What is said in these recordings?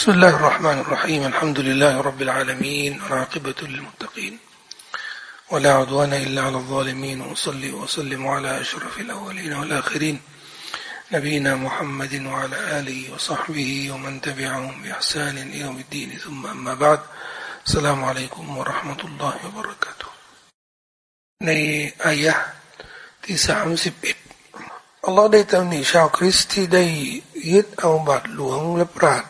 بسم الله الرحمن الرحيم الحمد لله رب العالمين والعاقبة للمتقين ولا عدوان إلا على الظالمين وصلي وسلم على أشرف الأولين والآخرين نبينا محمد وعلى آله وصحبه ومن تبعهم بإحسان إلى يوم الدين ثم أما بعد السلام عليكم ورحمة الله وبركاته ในอายะที่สามสิบเอ็ดอัลลอฮ์ได้ตำหนิชาวคริสต์ที่ได้ยึดเอาบาทหลวงและปราด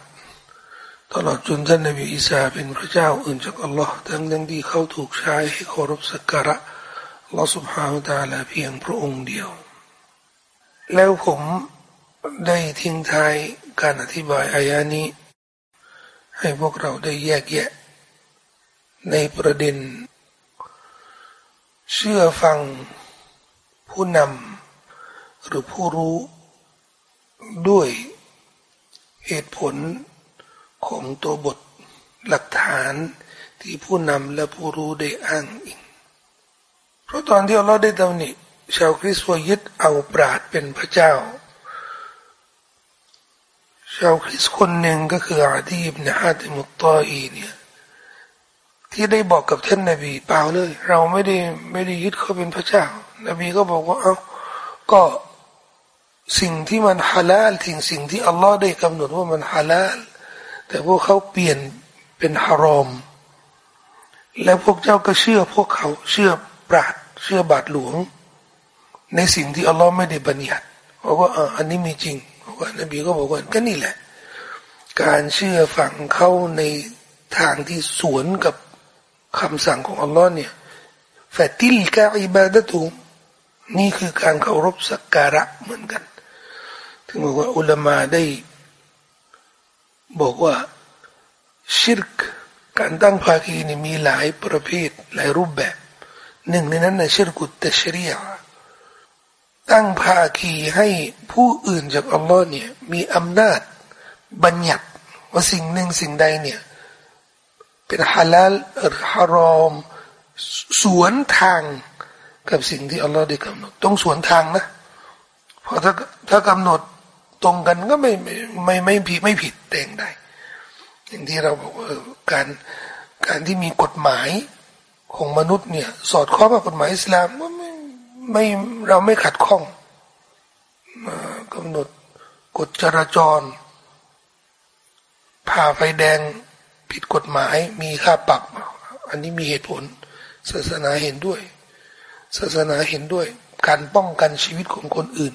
ตลอดจนท่านนบีอิสาเป็นพระเจ้าอื่นจากอัลลอฮ์ทั้งยังดีเขาถูกใช้ให้เคารพสักการะลอสุภาวตาและเพียงพระองค์เดียว แล้วผมได้ทิ้งท้ายการอธิบายอายานี้ ให้พวกเราได้แยกแยะ ในประเด็น เชื่อฟังผู้นำหรือผู้รู้ด้วยเหตุผล ของตัวบทหลักฐานที่ผู้นำและผู้รู้ได้อ้างอิง เพราะตอนที่เราได้ตำหนิชาวคริสต์ว่ายึดเอาปราดเป็นพระเจ้า ชาวคริสต์คนหนึ่งก็คืออาดีบนะฮะติมุตตออีเนี่ยที่ได้บอกกับท่านนาบีเปล่าเลย เราไม่ได้ไม่ได้ยึดเขาเป็นพระเจ้า นบีก็บอกว่าเอา้าก็สิ่งที่มันฮาลาลทิ้งสิ่งที่อัลลอฮ์ได้กำหนดว่ามันฮาลาล แต่พวกเขาเปลี่ยนเป็นฮารอม แล้วพวกเจ้าก็เชื่อพวกเขาเชื่อปราดเชื่อบาทหลวง ในสิ่งที่อัลลอฮ์ไม่ได้บัญญัติบอกว่าอันนี้มีจริงบอกว่านบีก็บอกว่าก็นี่แหละ การเชื่อฝังเขาในทางที่สวนกับคำสั่งของอัลลอฮ์เนี่ยฟติลกาอิบาดะตุนี่คือการเคารพสักการะเหมือนกัน ถึงบอกว่าอุลามาได้ บอกว่าชิรกการตั้งภาคีนี่มีหลายประเภทหลายรูปแบบหนึ่งในนั้นนะชิรกุตตชรียตั้งภาคีให้ผู้อื่นจากอัลลอฮ์เนี่ยมีอำนาจบัญญัติว่าสิ่งหนึ่งสิ่งใดเนี่ยเป็นฮาลาลหรือฮารอม สวนทางกับสิ่งที่อัลลอฮ์ได้กำหนด ต้องสวนทางนะ เพราะถ้าถ้ากำหนด ตรงกันก็ไม่ไม่ไม่ผิดไม่ผิดแต่งได้ อย่างที่เราบอกว่าการการที่มีกฎหมายของมนุษย์เนี่ย สอดคล้องกับกฎหมายอิสลามว่าไม่ไม่เราไม่ขัดข้องกำหนดกฎจราจรผ่าไฟแดงผิดกฎหมายมีค่าปรับ อันนี้มีเหตุผล ศาสนาเห็นด้วย ศาสนาเห็นด้วย การป้องกันชีวิตของคนอื่น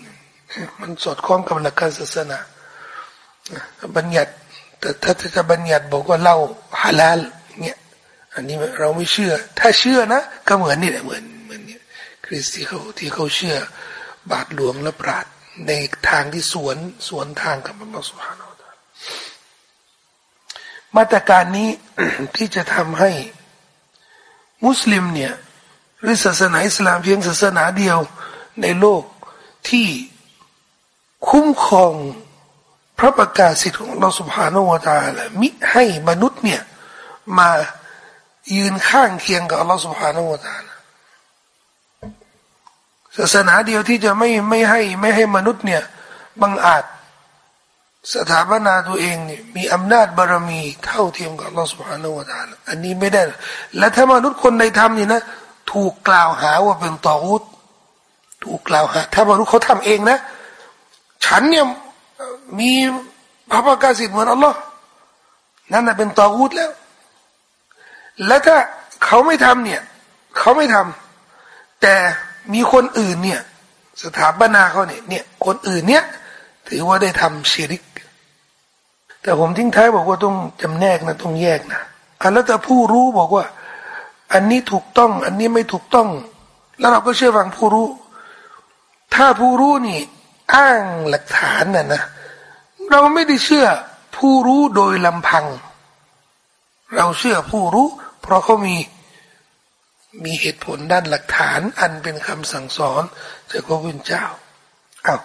มันสอดคล้องกับหลักการศาสนาบัญญัติแต่ถ้าจะบัญญัติบอกว่าเล่าฮาลาลเนี่ยอันนี้เราไม่เชื่อ ถ้าเชื่อนะ ก็เหมือนนี่แหละเหมือนเหมือนเนี่ยคริสต์ที่เขาที่เขาเชื่อบาทหลวงและปราดในทางที่สวนสวนทางกับอัลลอสุฮานาอัลมาตรการนี้ที่จะทำให้มุสลิมเนี่ยหรือศาสนาอิสลามเพียงศาสนาเดียวในโลกที่ คุ้มครองพระประกาศสิทธิ์ของเราสุภาโนวตาละมิให้มนุษย์เนี่ยมายืนข้างเคียงกับอัลลอฮฺสุบฮานาอูตาละศาสนาเดียวที่จะไม่ไม่ให้ไม่ให้มนุษย์เนี่ยบังอาจสถาปนาตัวเองเนี่ยมีอำนาจบารมีเท่าเทียมกับอัลลอฮฺสุบฮานาอูตาลอันนี้ไม่ได้ และถ้ามนุษย์คนใดทำนี่นะ ถูกกล่าวหาว่าเป็นตออุตถูกกล่าวหา ถ้ามนุษย์เขาทำเองนะ ฉันเนี่ยมีพระประกาศสิทธิ์เหมือนอัลลอฮ์นั่นเป็นตอกูดแล้ว แล้วถ้าเขาไม่ทำเนี่ยเขาไม่ทำแต่มีคนอื่นเนี่ย สถาปนาเขาเนี่ยเนี่ยคนอื่นเนี่ย ถือว่าได้ทำชิริก แต่ผมทิ้งท้ายบอกว่าต้องจำแนกนะต้องแยกนะอันแล้วแต่ผู้รู้บอกว่า อันนี้ถูกต้อง อันนี้ไม่ถูกต้อง แล้วเราก็เชื่อฟังผู้รู้ ถ้าผู้รู้นี่ อ้างหลักฐานน่ะนะเราไม่ได้เชื่อผู้รู้โดยลำพัง เราเชื่อผู้รู้ เพราะเขามีมีเหตุผลด้านหลักฐานอันเป็นคำสั่งสอนจากพระพุทธเจ้าอา้าว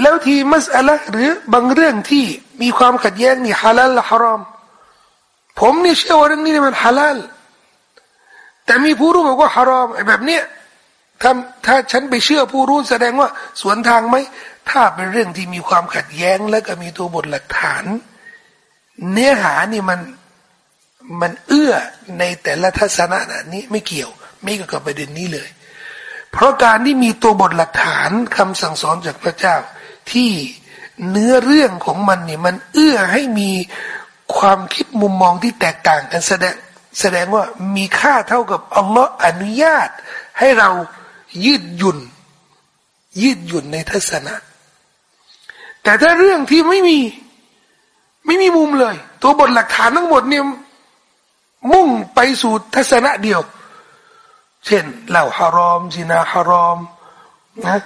แล้วที่มัสอะละหรือบางเรื่องที่มีความขัดแย้งนี่ฮาลาลละฮารอม ผมนี่เชื่อว่าเรื่องนี้มันฮาลาลแต่มีผู้รู้บอกว่าฮารอมไอ้แบบเนี้ย ถ้าถ้าฉันไปเชื่อผู้รู้แสดงว่าสวนทางไหมถ้าเป็นเรื่องที่มีความขัดแย้ง และก็มีตัวบทหลักฐาน เนื้อหานี่มันมันเอื้อในแต่ละทัศนะนะนี้ไม่เกี่ยว ไม่เกี่ยวกับประเด็นนี้เลย เพราะการที่มีตัวบทหลักฐานคำสั่งสอนจากพระเจ้า ที่เนื้อเรื่องของมันนี่มันเอื้อให้มีความคิดมุมมองที่แตกต่างกันแสดงแสดงว่ามีค่าเท่ากับอัลลอฮ์อนุญาตให้เรา ยืดหยุ่น ยืดหยุ่นในทัศนะ แต่ถ้าเรื่องที่ไม่มี ไม่มีมุมเลย ตัวบทหลักฐานทั้งหมดเนี่ยมุ่งไปสู่ทัศนะเดียว เช่นเหล่าฮารอมซินาฮารอมนะ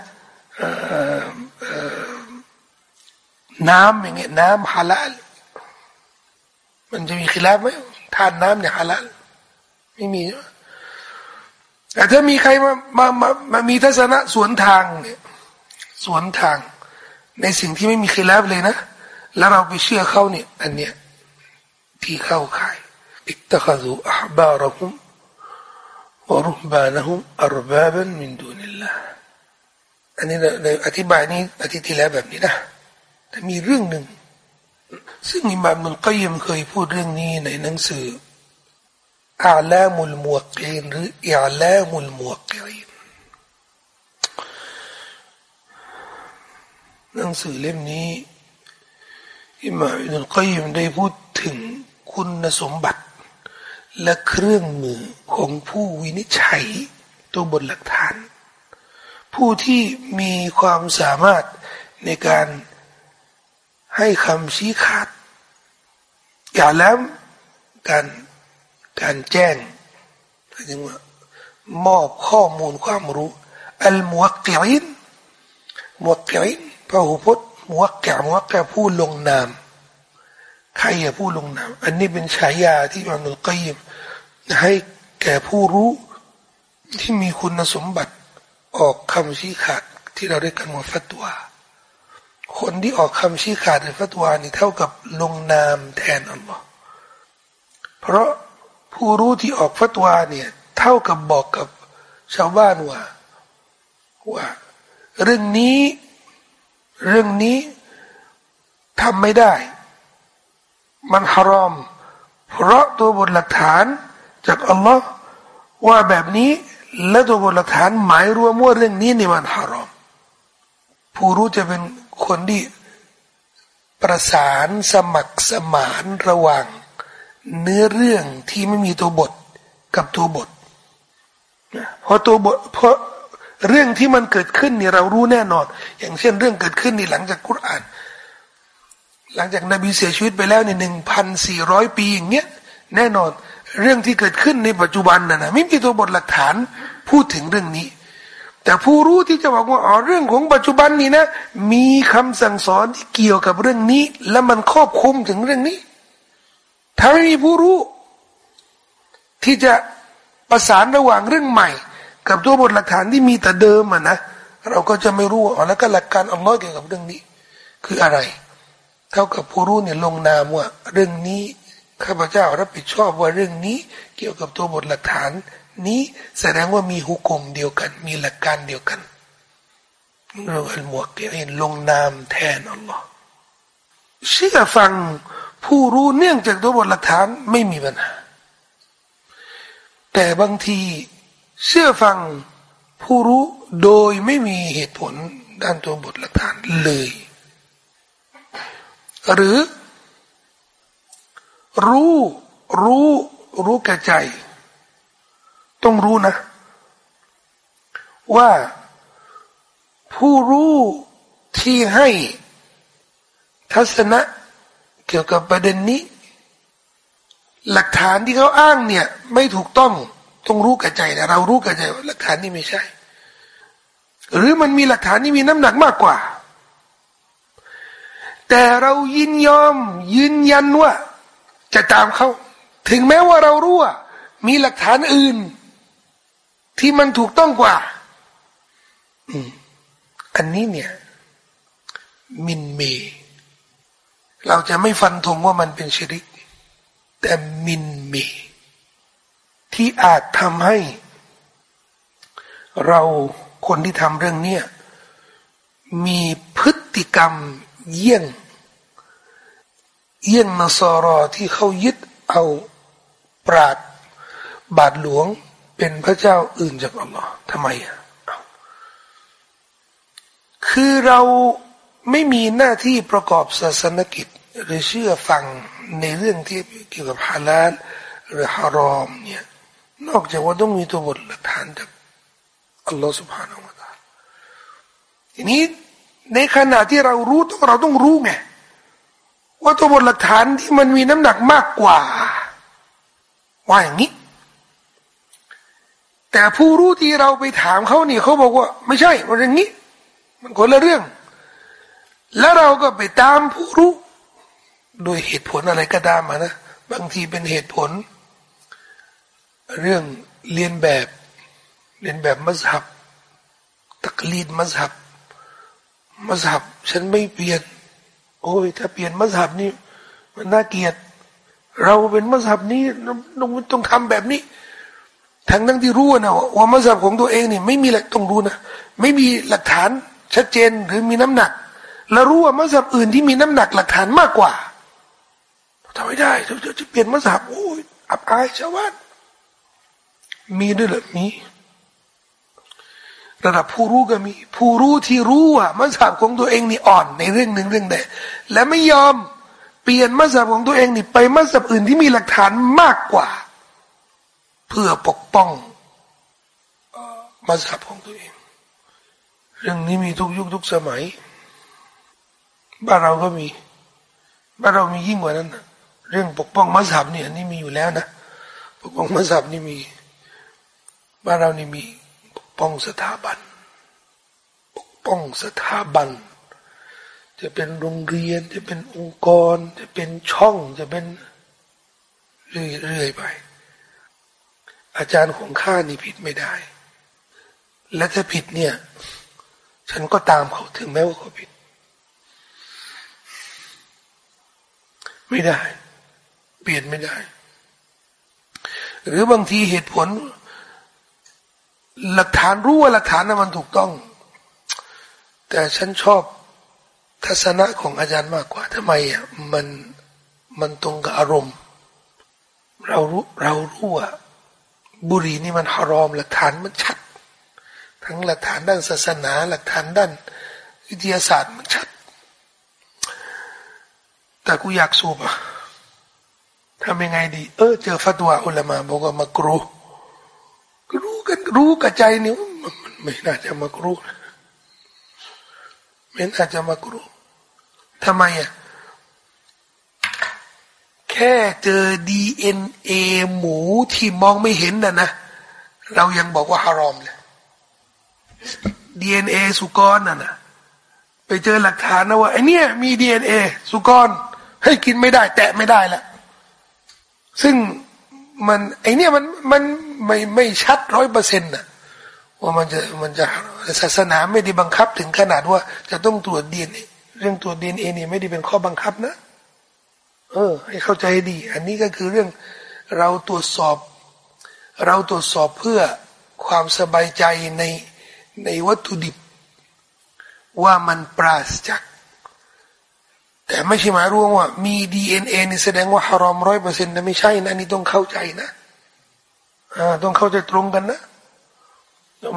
น้ำอย่างเงี้ยน้ำฮาลาลมันจะมีขีลาบไหมทานน้ำเนี่ยฮาลาลไม่มี แต่ถ้ามีใครมามามามามีทัศนะสวนทางเนี่ยสวนทาง ในสิ่งที่ไม่มีขีลบเลยนะ แล้วเราไปเชื่อเขาเนี่ย อันเนี้ยที่เข้าข่ายอิตขซูอับารุมวรุบานะฮุมอัรบาบันมินดูนิลลาอันนี้ในอธิบายนี้อาทิตย์ที่แล้วแบบนี้นะแต่มีเรื่องหนึ่งซึ่งอิมามมุลกัยมเคยพูดเรื่องนี้ในหนังสือ อาลามุลมวกีนหรืออาลามุลมวกีนหนังสือเล่มนี้อิมาอินุลกัยมได้พูดถึงคุณสมบัติ และเครื่องมือของผู้วินิจฉัยตัวบทหลักฐาน ผู้ที่มีความสามารถในการให้คำชี้ขาดอย่าแล้วการ การแจ้งถึงว่ามอบข้อมูลความรู้อัลมวกกิรินมวกกิรินพระหูพจน์มวกแกมวกแกผู้ลงนามใครอย่าผู้ลงนามอันนี้เป็นฉายาที่มันนุกยิมให้แก่ผู้รู้ที่มีคุณสมบัติออกคำชี้ขาดที่เราเรียกกันว่าฟัตวาคนที่ออกคำชี้ขาดในฟัตวานี่เท่ากับลงนามแทนอัลลอฮ์เพราะ ผู้รู้ที่ออกฟัตวาเนี่ย เท่ากับบอกกับชาวบ้านว่าว่า เรื่องนี้ เรื่องนี้ทำไม่ได้ มันฮารอม เพราะตัวบทหลักฐานจากอัลลอฮ์ว่าแบบนี้และตัวบทหลักฐานหมายรวมว่าเรื่องนี้นี่มันฮารอม ผู้รู้จะเป็นคนที่ประสานสมัครสมานระหว่าง เนื้อเรื่องที่ไม่มีตัวบทกับตัวบทเพราะตัวบทเพราะเรื่องที่มันเกิดขึ้นนี่เรารู้แน่นอน อย่างเช่นเรื่องเกิดขึ้นนี่หลังจากกุรอาน หลังจากนบีเสียชีวิตไปแล้วในหนึ่งพันสี่ร้อยปีอย่างเงี้ยแน่นอนเรื่องที่เกิดขึ้นในปัจจุบันน่ะนะไม่มีตัวบทหลักฐานพูดถึงเรื่องนี้ แต่ผู้รู้ที่จะบอกว่าอ๋อเรื่องของปัจจุบันนี่นะ มีคำสั่งสอนที่เกี่ยวกับเรื่องนี้ และมันครอบคลุมถึงเรื่องนี้ ถ้าไม่มีผู้รู้ ที่จะประสานระหว่างเรื่องใหม่ กับตัวบทหลักฐานที่มีแต่เดิมอะนะเราก็จะไม่รู้อ๋อแล้วก็หลักการอัลลอฮ์เกี่ยวกับเรื่องนี้ คืออะไร เท่ากับผู้รู้เนี่ยลงนามว่าเรื่องนี้ข้าพเจ้ารับผิดชอบว่าเรื่องนี้เกี่ยวกับตัวบทหลักฐาน นี้แสดงว่ามีหุกมเดียวกัน มีหลักการเดียวกันเราอัลมวกเกนลงนามแทนอัลลอฮ์เชื่อฟัง ผู้รู้เนื่องจากตัวบทหลักฐานไม่มีปัญหา แต่บางทีเชื่อฟังผู้รู้โดยไม่มีเหตุผลด้านตัวบทหลักฐานเลย หรือ รู้รู้รู้แก่ใจ ต้องรู้นะ ว่าผู้รู้ที่ให้ทัศนะ เกี่ยวกับประเด็นนี้ หลักฐานที่เขาอ้างเนี่ย ไม่ถูกต้องต้องรู้กับใจนะเรารู้กับใจว่าหลักฐานนี้ไม่ใช่ หรือมันมีหลักฐานที่มีน้ำหนักมากกว่า แต่เรายินยอม ยืนยันว่า จะตามเขาถึงแม้ว่าเรารู้ว่ามีหลักฐานอื่น ที่มันถูกต้องกว่าอันนี้เนี่ยมินเม เราจะไม่ฟันธงว่ามันเป็นชิริก แต่มินเมที่อาจทำให้ เราคนที่ทำเรื่องนี้มีพฤติกรรมเยี่ยง เยี่ยงนสรอที่เขายึดเอาปราดบาทหลวงเป็นพระเจ้าอื่นจากอัลลอฮ์ทำไมอะคือเรา ไม่มีหน้าที่ประกอบศาสนกิจ หรือเชื่อฟังในเรื่องที่เกี่ยวกับฮาลาลหรือฮารอมเนี่ยนอกจากว่าต้องมีตัวบทหลักฐานจากอัลลอฮฺสุบฮานาอัลลอฮฺทีนี้ในขณะที่เรารู้เราต้องรู้ไงว่าตัวบทหลักฐานที่มันมีน้ำหนักมากกว่าว่าอย่างนี้ แต่ผู้รู้ที่เราไปถามเขานี่เขาบอกว่า ไม่ใช่มันอย่างนี้ มันคนละเรื่อง แล้วเราก็ไปตามผู้รู้โดยเหตุผลอะไรก็ตามนะ บางทีเป็นเหตุผล เรื่องเรียนแบบเรียนแบบมัสฮับตักลีดมัสฮับมัสฮับฉันไม่เปลี่ยน โอ้ย ถ้าเปลี่ยนมัสฮับนี่มันน่าเกลียด เราเป็นมัสฮับนี้ต้องต้องทำแบบนี้ทั้งนั้นที่รู้นะว่ามัสฮับของตัวเองเนี่ยไม่มีหลักต้องรู้นะไม่มีหลักฐานชัดเจนหรือมีน้ำหนัก แล้วรู้ว่ามัสฮับอื่นที่มีน้ำหนักหลักฐานมากกว่าทำไม่ได้จะจะเปลี่ยนมัสฮับโอ้ยอับอายชาวบ้านมีด้วยหรือมีระดับผู้รู้ก็มี ผู้รู้ที่รู้ว่ามัสยิดของตัวเองนี่อ่อนในเรื่องหนึ่งเรื่องใดและไม่ยอมเปลี่ยนมัสยิดของตัวเองนี่ไปมัสยิดอื่นที่มีหลักฐานมากกว่า เพื่อปกป้องมัสยิดของตัวเอง เรื่องนี้มีทุกยุคทุกสมัย บ้านเราก็มีบ้านเรามียิ่งกว่านั้นนะเรื่องปกป้องมัสยิดเนี่ยนี่มีอยู่แล้วนะปกป้องมัสยิดนี่มีบ้านเรานี่มีป้องสถาบัน ปกป้องสถาบัน จะเป็นโรงเรียนจะเป็นองค์กร จะเป็นช่องจะเป็นเรื่อยๆไป อาจารย์ของข้านี่ผิดไม่ได้ และถ้าผิดเนี่ย ฉันก็ตามเขาถึงแม้ว่าเขาผิด ไม่ได้ เปลี่ยนไม่ได้ หรือบางทีเหตุผล หลักฐานรู้ว่าหลักฐานนั้นมันถูกต้อง แต่ฉันชอบทัศนะของอาจารย์มากกว่าทำไมอะมันมันตรงกับอารมณ์ เรารู้เรารู้ว่าบุรีนี่มันฮารอม หลักฐานมันชัด ทั้งหลักฐานด้านศาสนา หลักฐานด้านวิทยาศาสตร์มันชัด แต่กูอยากสูบอะทำยังไงดี เออ เจอฟัตวาอุลามาบอกว่ามากรูรู้กันรู้กับใจนี่มันไม่น่าจะมากรูไม่น่าจะมากรูทำไมอะแค่เจอดีเอ็นเอหมูที่มองไม่เห็นน่ะนะ เรายังบอกว่าฮารอมเลยดีเอ็นเอสุกรน่ะนะไปเจอหลักฐานนะว่าไอเนี้ยมีดีเอ็นเอสุกร ให้กินไม่ได้ แตะไม่ได้ล้วซึ่งมันไอเนี้ยมันมันไม่ไม่ชัดร้อยเปอร์เซ็นต์นะว่ามันจะมันจะศาสนาไม่ได้บังคับถึงขนาดว่า จะต้องตรวจดีเอ็นเรื่องตรวจดีเอ็นเอนี่ไม่ได้เป็นข้อบังคับนะ เออ ให้เข้าใจดี อันนี้ก็คือเรื่องเราตรวจสอบ เราตรวจสอบเพื่อความสบายใจในในวัตถุดิบ ว่ามันปราศจาก แต่ไม่ใช่หมายรวมว่า มีดีเอ็นเอนี่แสดงว่าฮารอมร้อยเปอร์เซ็นต์นะไม่ใช่นะนี่ต้องเข้าใจนะอ่าต้องเข้าใจตรงกันนะ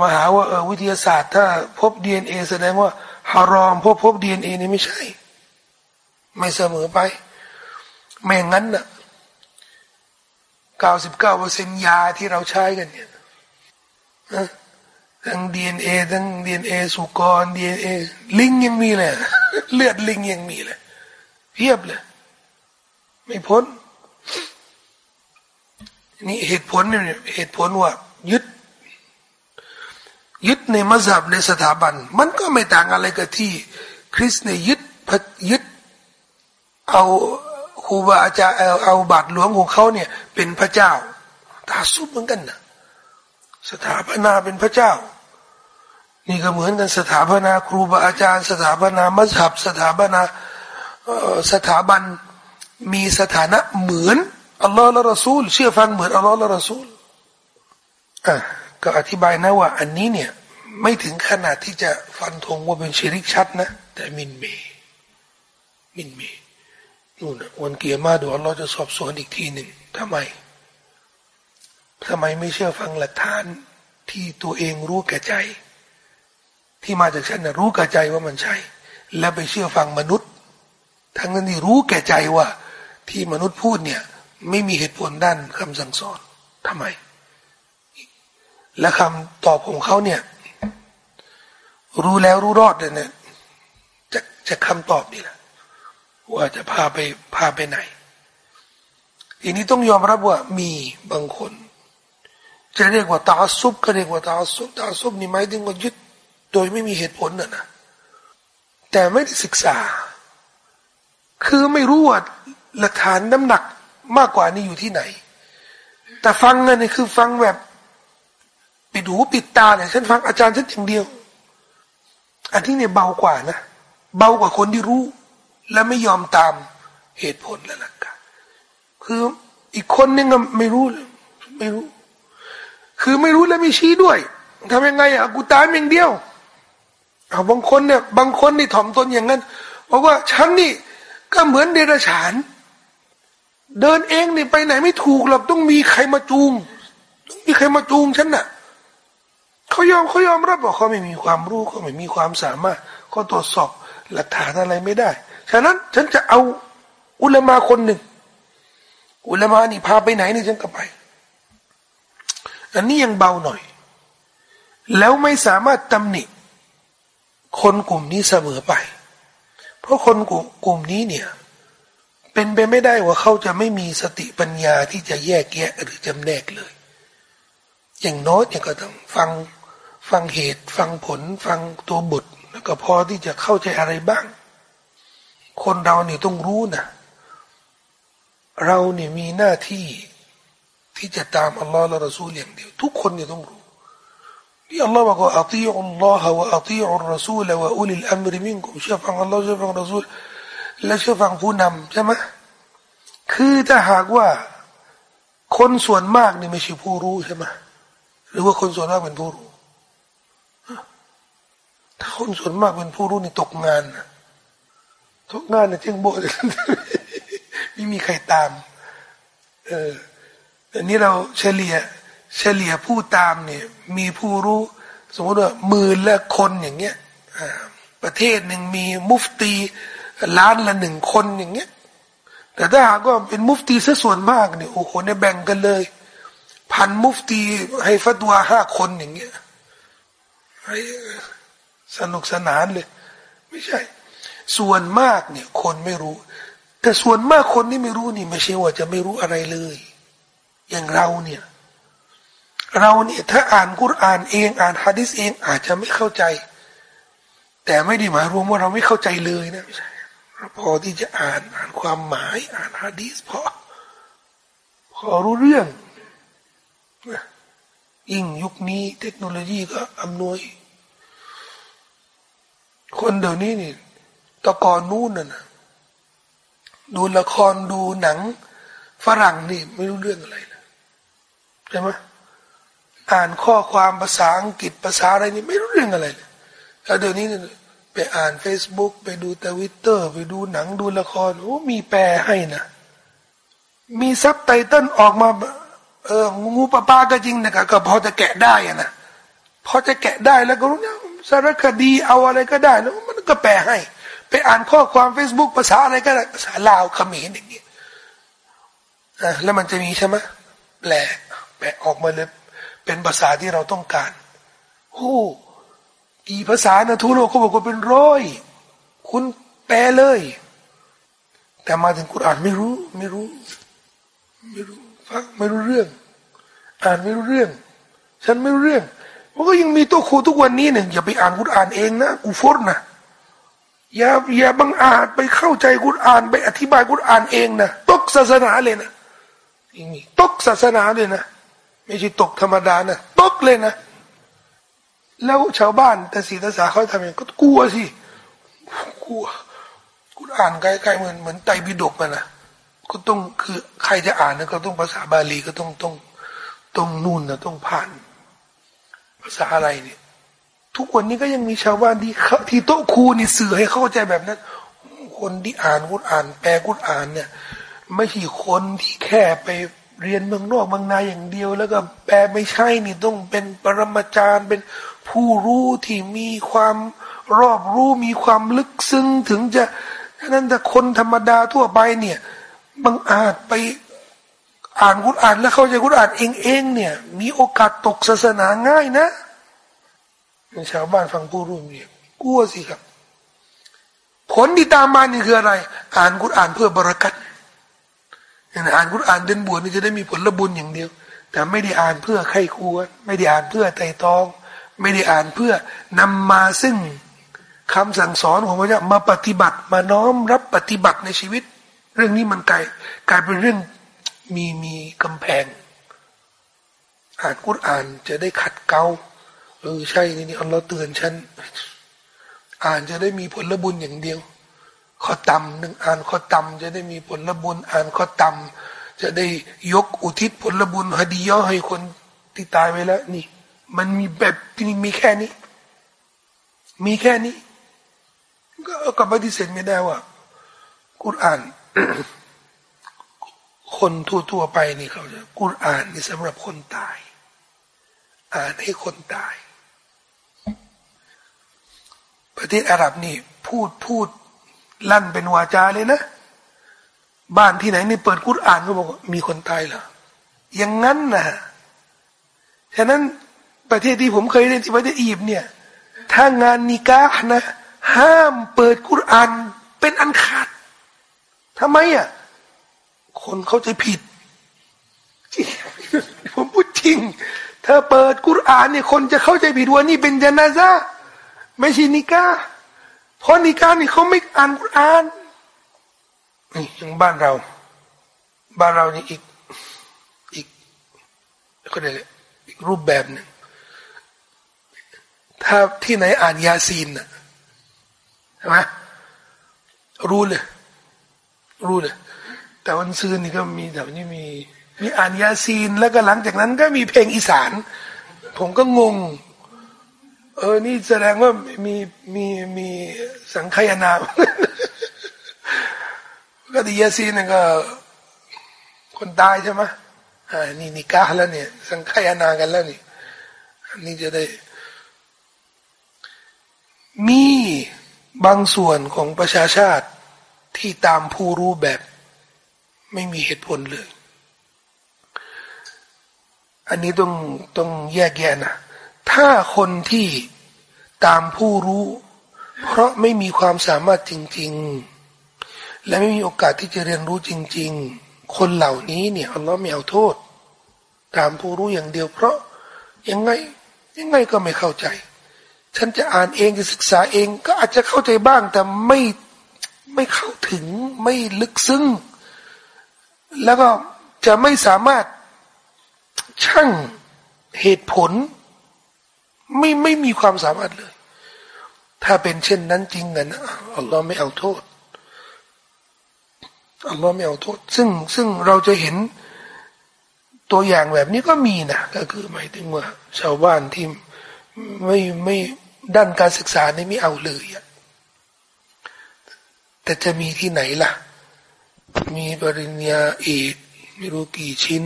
มาหาว่าเออวิทยาศาสตร์ ถ้าพบดีเอ็นเอแสดงว่าฮารอมพบพบดีเอ็นเอนี่ไม่ใช่ ไม่เสมอไป ไม่งั้นน่ะเก้าสิบเก้าเปอร์เซ็นยาที่เราใช้กันเนี่ยทั้งดีเอ็นเอทั้งดีเอ็นเอสุกรดีเอ็นเอลิงยังมีเลยเลือดลิงยังมีเลย เพียบเลย ไม่พ้น นี่เหตุผลเนี่ยเหตุผลว่า ยึด ยึดในมัสยิดในสถาบัน มันก็ไม่ต่างอะไรกับที่ คริสเนี่ยยึดยึด เอาครูบาอาจารย์เอาบาทหลวงของเขาเนี่ย เป็นพระเจ้าตาซุบเหมือนกันนะสถาปนาเป็นพระเจ้า นี่ก็เหมือนกันสถาปนา ครูบาอาจารย์ สถาปนามัสยิดสถาปนา สถาบันมีสถานะเหมือนอัลลอฮ์และรอซูลเชื่อฟังเหมือนอัลลอฮ์และรอซูลอะก็อธิบายนะว่า อันนี้เนี่ยไม่ถึงขนาดที่จะฟันธงว่าเป็นชิริกชัดนะ แต่มินเมมินเมนู่นวันเกียร์มาดูอัลลอฮ์จะสอบสวนอีกทีหนึ่งทำไมทำไมไม่เชื่อฟังหลักฐานที่ตัวเองรู้แก่ใจ ที่มาจากฉันนะรู้แก่ใจว่ามันใช่ แล้วไปเชื่อฟังมนุษย์ ทั้งนั้นที่รู้แก่ใจว่า ที่มนุษย์พูดเนี่ย ไม่มีเหตุผลด้านคำสั่งสอนทำไม และคำตอบของเขาเนี่ย รู้แล้วรู้รอดเนี่ยจะจะคำตอบนี่แหละว่าจะพาไปพาไปไหนทีนี้ต้องยอมรับว่ามีบางคน จะเรียกว่าตาซุบก็เรียกว่าตาซุบตาซุบนี่หมายถึงว่ายึดโดยไม่มีเหตุผลน่ะนะแต่ไม่ได้ศึกษา คือไม่รู้ว่าหลักฐานน้ำหนักมากกว่านี้อยู่ที่ไหน แต่ฟังนี่คือฟังแบบปิดหูปิดตาเนี่ยฉันฟังอาจารย์ฉันอย่างเดียว อันที่เนี่ยเบากว่านะเบากว่าคนที่รู้ และไม่ยอมตามเหตุผลและหลักการคืออีกคนนึงก็ไม่รู้เลยไม่รู้ คือไม่รู้และไม่ชี้ด้วยทำยังไงอะกูตามอย่างเดียวเอาบางคนเนี่ย บางคนนี่ถ่อมตนอย่างนั้นบอกว่าฉันนี่ ก็เหมือนเดรัจฉาน เดินเองนี่ไปไหนไม่ถูกหรอกต้องมีใครมาจูงต้องมีใครมาจูงฉันน่ะเขายอมเขายอมรับบอกเขาไม่มีความรู้เขาไม่มีความสามารถเขาตรวจสอบหลักฐานอะไรไม่ได้ ฉะนั้นฉันจะเอาอุลมาคนหนึ่ง อุลมานี่พาไปไหนนี่ฉันก็ไป อันนี้ยังเบาหน่อย แล้วไม่สามารถตำหนิคนกลุ่มนี้เสมอไป เพราะคนกลุ่มกลุ่มนี้เนี่ย เป็นไปไม่ได้ว่าเขาจะไม่มีสติปัญญาที่จะแยกแยะหรือจำแนกเลย อย่างน้อยเนี่ยก็ต้องฟังฟังเหตุฟังผล ฟังตัวบทแล้วก็พอที่จะเข้าใจอะไรบ้าง คนเราเนี่ยต้องรู้นะเราเนี่ยมีหน้าที่ที่จะตามอัลลอฮ์และรอซูลอย่างเดียว ทุกคนเนี่ยต้องรู้ ที่อัลลอฮ์บอกว่าอัติอัลลอฮ์วะอัติอัลรอซูลวะอุลิลอัมริมิงกุมเชื่อฟังอัลลอฮ์เชื่อฟังรอซูลและเชื่อฟังผู้นำใช่ไหมคือถ้าหากว่าคนส่วนมากนี่ไม่ใช่ผู้รู้ใช่ไหมหรือว่าคนส่วนมากเป็นผู้รู้ถ้าคนส่วนมากเป็นผู้รู้นี่ตกงานตกงานเนี่ยเจ๊งโบไม่มีใครตาม เอออันนี้เราเฉลี่ย เฉลี่ยผู้ตามเนี่ยมีผู้รู้สมมติว่าหมื่นละคนอย่างเงี้ยประเทศหนึ่งมีมุฟตีล้านละหนึ่งคนอย่างเงี้ยแต่ถ้าหากว่าเป็นมุฟตีซะส่วนมากเนี่ยโอ้โหเนี่ยแบ่งกันเลย พันมุฟตีให้ฟัตวาห้าคนอย่างเงี้ยสนุกสนานเลย ไม่ใช่ ส่วนมากเนี่ย คนไม่รู้ แต่ส่วนมากคนที่ไม่รู้นี่ไม่ใช่ว่าจะไม่รู้อะไรเลย อย่างเราเนี่ย เราเนี่ยถ้าอ่านกุรอานเองอ่านฮะดิษเองอาจจะไม่เข้าใจ แต่ไม่ได้หมายรวมว่าเราไม่เข้าใจเลยนะพอที่จะอ่านอ่านความหมาย อ่านฮะดิษพอพอรู้เรื่องยิ่งยุคนี้เทคโนโลยีก็อำนวย คนเดี๋ยวนี้นี่ตะกอนนู่นน่ะดูละครดูหนัง ฝรั่งนี่ ไม่รู้เรื่องอะไรนะใช่ไหม อ่านข้อความภาษาอังกฤษภาษาอะไรนี่ไม่รู้เรื่องอะไรเลยแล้วเดี๋ยวนี้ไปอ่าน Facebook ไปดูทวิตเตอร์ไปดูหนังดูละครโอ้มีแปลให้นะมีซับไตเติลออกมา เอองูปลาปลาก็จริงนะก็พอจะแกะได้นะพอจะแกะได้แล้วก็รู้เนี่ยสารคดีเอาอะไรก็ได้แล้วมันก็แปลให้ ไปอ่านข้อความ Facebook ภาษาอะไรก็ได้ภาษาลาวเขมรอย่างเงี้ยแล้วมันจะมีใช่ไหมแปลแปลออกมาเลย เป็นภาษาที่เราต้องการโอ้กี่ภาษานะทั่วโลกเขาบอกว่าเป็นร้อย คุณแปลเลย แต่มาถึงคุณอ่านไม่รู้ ไม่รู้ ไม่รู้ฟังไม่รู้เรื่อง อ่านไม่รู้เรื่อง ฉันไม่รู้เรื่องมันก็ยังมีตัวครูทุกวันนี้เนี่ยอย่าไปอ่านกุรอานเองนะกูฟรนะอย่าอย่าบังอาจไปเข้าใจกุรอาน ไปอธิบายกุรอานเองนะตกศาสนาเลยนะตกศาสนาเลยนะ ไม่ใช่ตกธรรมดานะตกเลยนะแล้วชาวบ้านแต่ศีลศาเขาทำยังไงก็กลัวสิกลัวกุรอานใกล้ๆเหมือนเหมือนไตบิดกมันนะก็ต้องคือใครจะอ่านนะก็ต้องภาษาบาลีก็ต้องต้องต้องนู่นนะต้องผ่าน ภาษาอะไรเนี่ย ทุกวันนี้ก็ยังมีชาวบ้านที่ที่โต๊ะครูนี่สื่อให้เข้าใจแบบนั้น คนที่อ่านกุรอ่าน แปลกุรอ่านเนี่ย ไม่ใช่คนที่แค่ไป เรียนเมืองนอกเมืองนาอย่างเดียว แล้วก็แปลไม่ใช่นี่ต้องเป็นปรมาจารย์เป็นผู้รู้ที่มีความรอบรู้มีความลึกซึ้งถึงจะฉะนั้นแต่คนธรรมดาทั่วไปเนี่ยบางอาจไปอ่านกุรอ่านแล้วเข้าใจกุรอ่านเองเองเนี่ย มีโอกาสตกศาสนาง่ายนะชาวบ้านฟังผู้รู้เนี่ยกลัวสิครับ ผลที่ตามมานี่คืออะไร อ่านกุรอ่านเพื่อบรารักัต อ่านกุรอ่านเดินบวชนี่จะได้มีผลบุญอย่างเดียว แต่ไม่ได้อ่านเพื่อใครควร ไม่ได้อ่านเพื่อไต่ตอง ไม่ได้อ่านเพื่อนำมาซึ่งคำสั่งสอนของพระเจ้ามาปฏิบัติมาน้อมรับปฏิบัติในชีวิต เรื่องนี้มันกลายกลายเป็นเรื่องมีมีกำแพง อ่านกุรอ่านจะได้ขัดเกลาเออใช่นี่อัลลอฮ์เตือนฉัน อ่านจะได้มีผลบุญอย่างเดียว ข้อตำหนึ่งอ่านข้อตำจะได้มีผลบุญอ่านข้อตำจะได้ยกอุทิศผลบุญฮดีย่อให้คนที่ตายไปแล้วนี่ มันมีแบบนี้มีแค่นี้ มีแค่นี้ ก็ก็ปฏิเสธไม่ได้ว่ากุรอาน คนทั่วๆไปนี่เขาจะกุรอานนี่สำหรับคนตาย อ่านให้คนตาย ประเทศอาหรับนี่ พูดพูด ลั่นเป็นวาจาเลยนะ บ้านที่ไหนนี่เปิดกุรอานก็บอกมีคนตายเหรออย่างนั้นนะฉะนั้นประเทศที่ผมเคยเรียนที่ประเทศอียิปต์เนี่ย ถ้างานนิกาหนะ ห้ามเปิดกุรอานเป็นอันขาดทำไมอะคนเขาใจผิดผมพูดจริงถ้าเปิดกุรอานเนี่ยคนจะเข้าใจผิดว่านี่เป็นจนาซาไม่ใช่นิกา เพราะนิกานี่เขาไม่อ่านกุรอานนี่อย่างบ้านเรา บ้านเรานี่อีกอีกก็ได้อีกรูปแบบหนึ่งถ้าที่ไหนอ่านยาซีนนะใช่ไหมรู้เลย รู้เลย แต่วันซืนนี่ก็มีแถวนี้มี มีอ่านยาซีนแล้วก็หลังจากนั้นก็มีเพลงอีสาน ผมก็งง เออ นี่แสดงว่ามีมีมีสังขยานาก็ดียาซีนนี่ก็ คนตายใช่ไหมอ่านี่นิกาแล้วเนี่ย สังขยานากันแล้วนี่อันนี้จะได้ มีบางส่วนของประชาชาติที่ตามผู้รู้แบบ ไม่มีเหตุผลเลย อันนี้ต้องต้องแยกแยะนะ ถ้าคนที่ตามผู้รู้ เพราะไม่มีความสามารถจริง ๆ และไม่มีโอกาสที่จะเรียนรู้จริง ๆ คนเหล่านี้เนี่ยอัลลอฮ์ไม่เอาโทษ ตามผู้รู้อย่างเดียว เพราะยังไงยังไงก็ไม่เข้าใจ ฉันจะอ่านเองจะศึกษาเองก็อาจจะเข้าใจบ้างแต่ไม่ไม่เข้าถึงไม่ลึกซึ้งแล้วก็จะไม่สามารถชั่งเหตุผล ไม่ไม่มีความสามารถเลย ถ้าเป็นเช่นนั้นจริงกันนะอัลลอฮ์ไม่เอาโทษอัลลอฮ์ไม่เอาโทษ ซึ่งซึ่งเราจะเห็นตัวอย่างแบบนี้ก็มีนะก็คือหมายถึงว่า ชาวบ้านที่ไม่ไม่ด้านการศึกษานี่ไม่เอาเลยอะแต่จะมีที่ไหนล่ะ มีปริญญาเอกไม่รู้กี่ชิ้น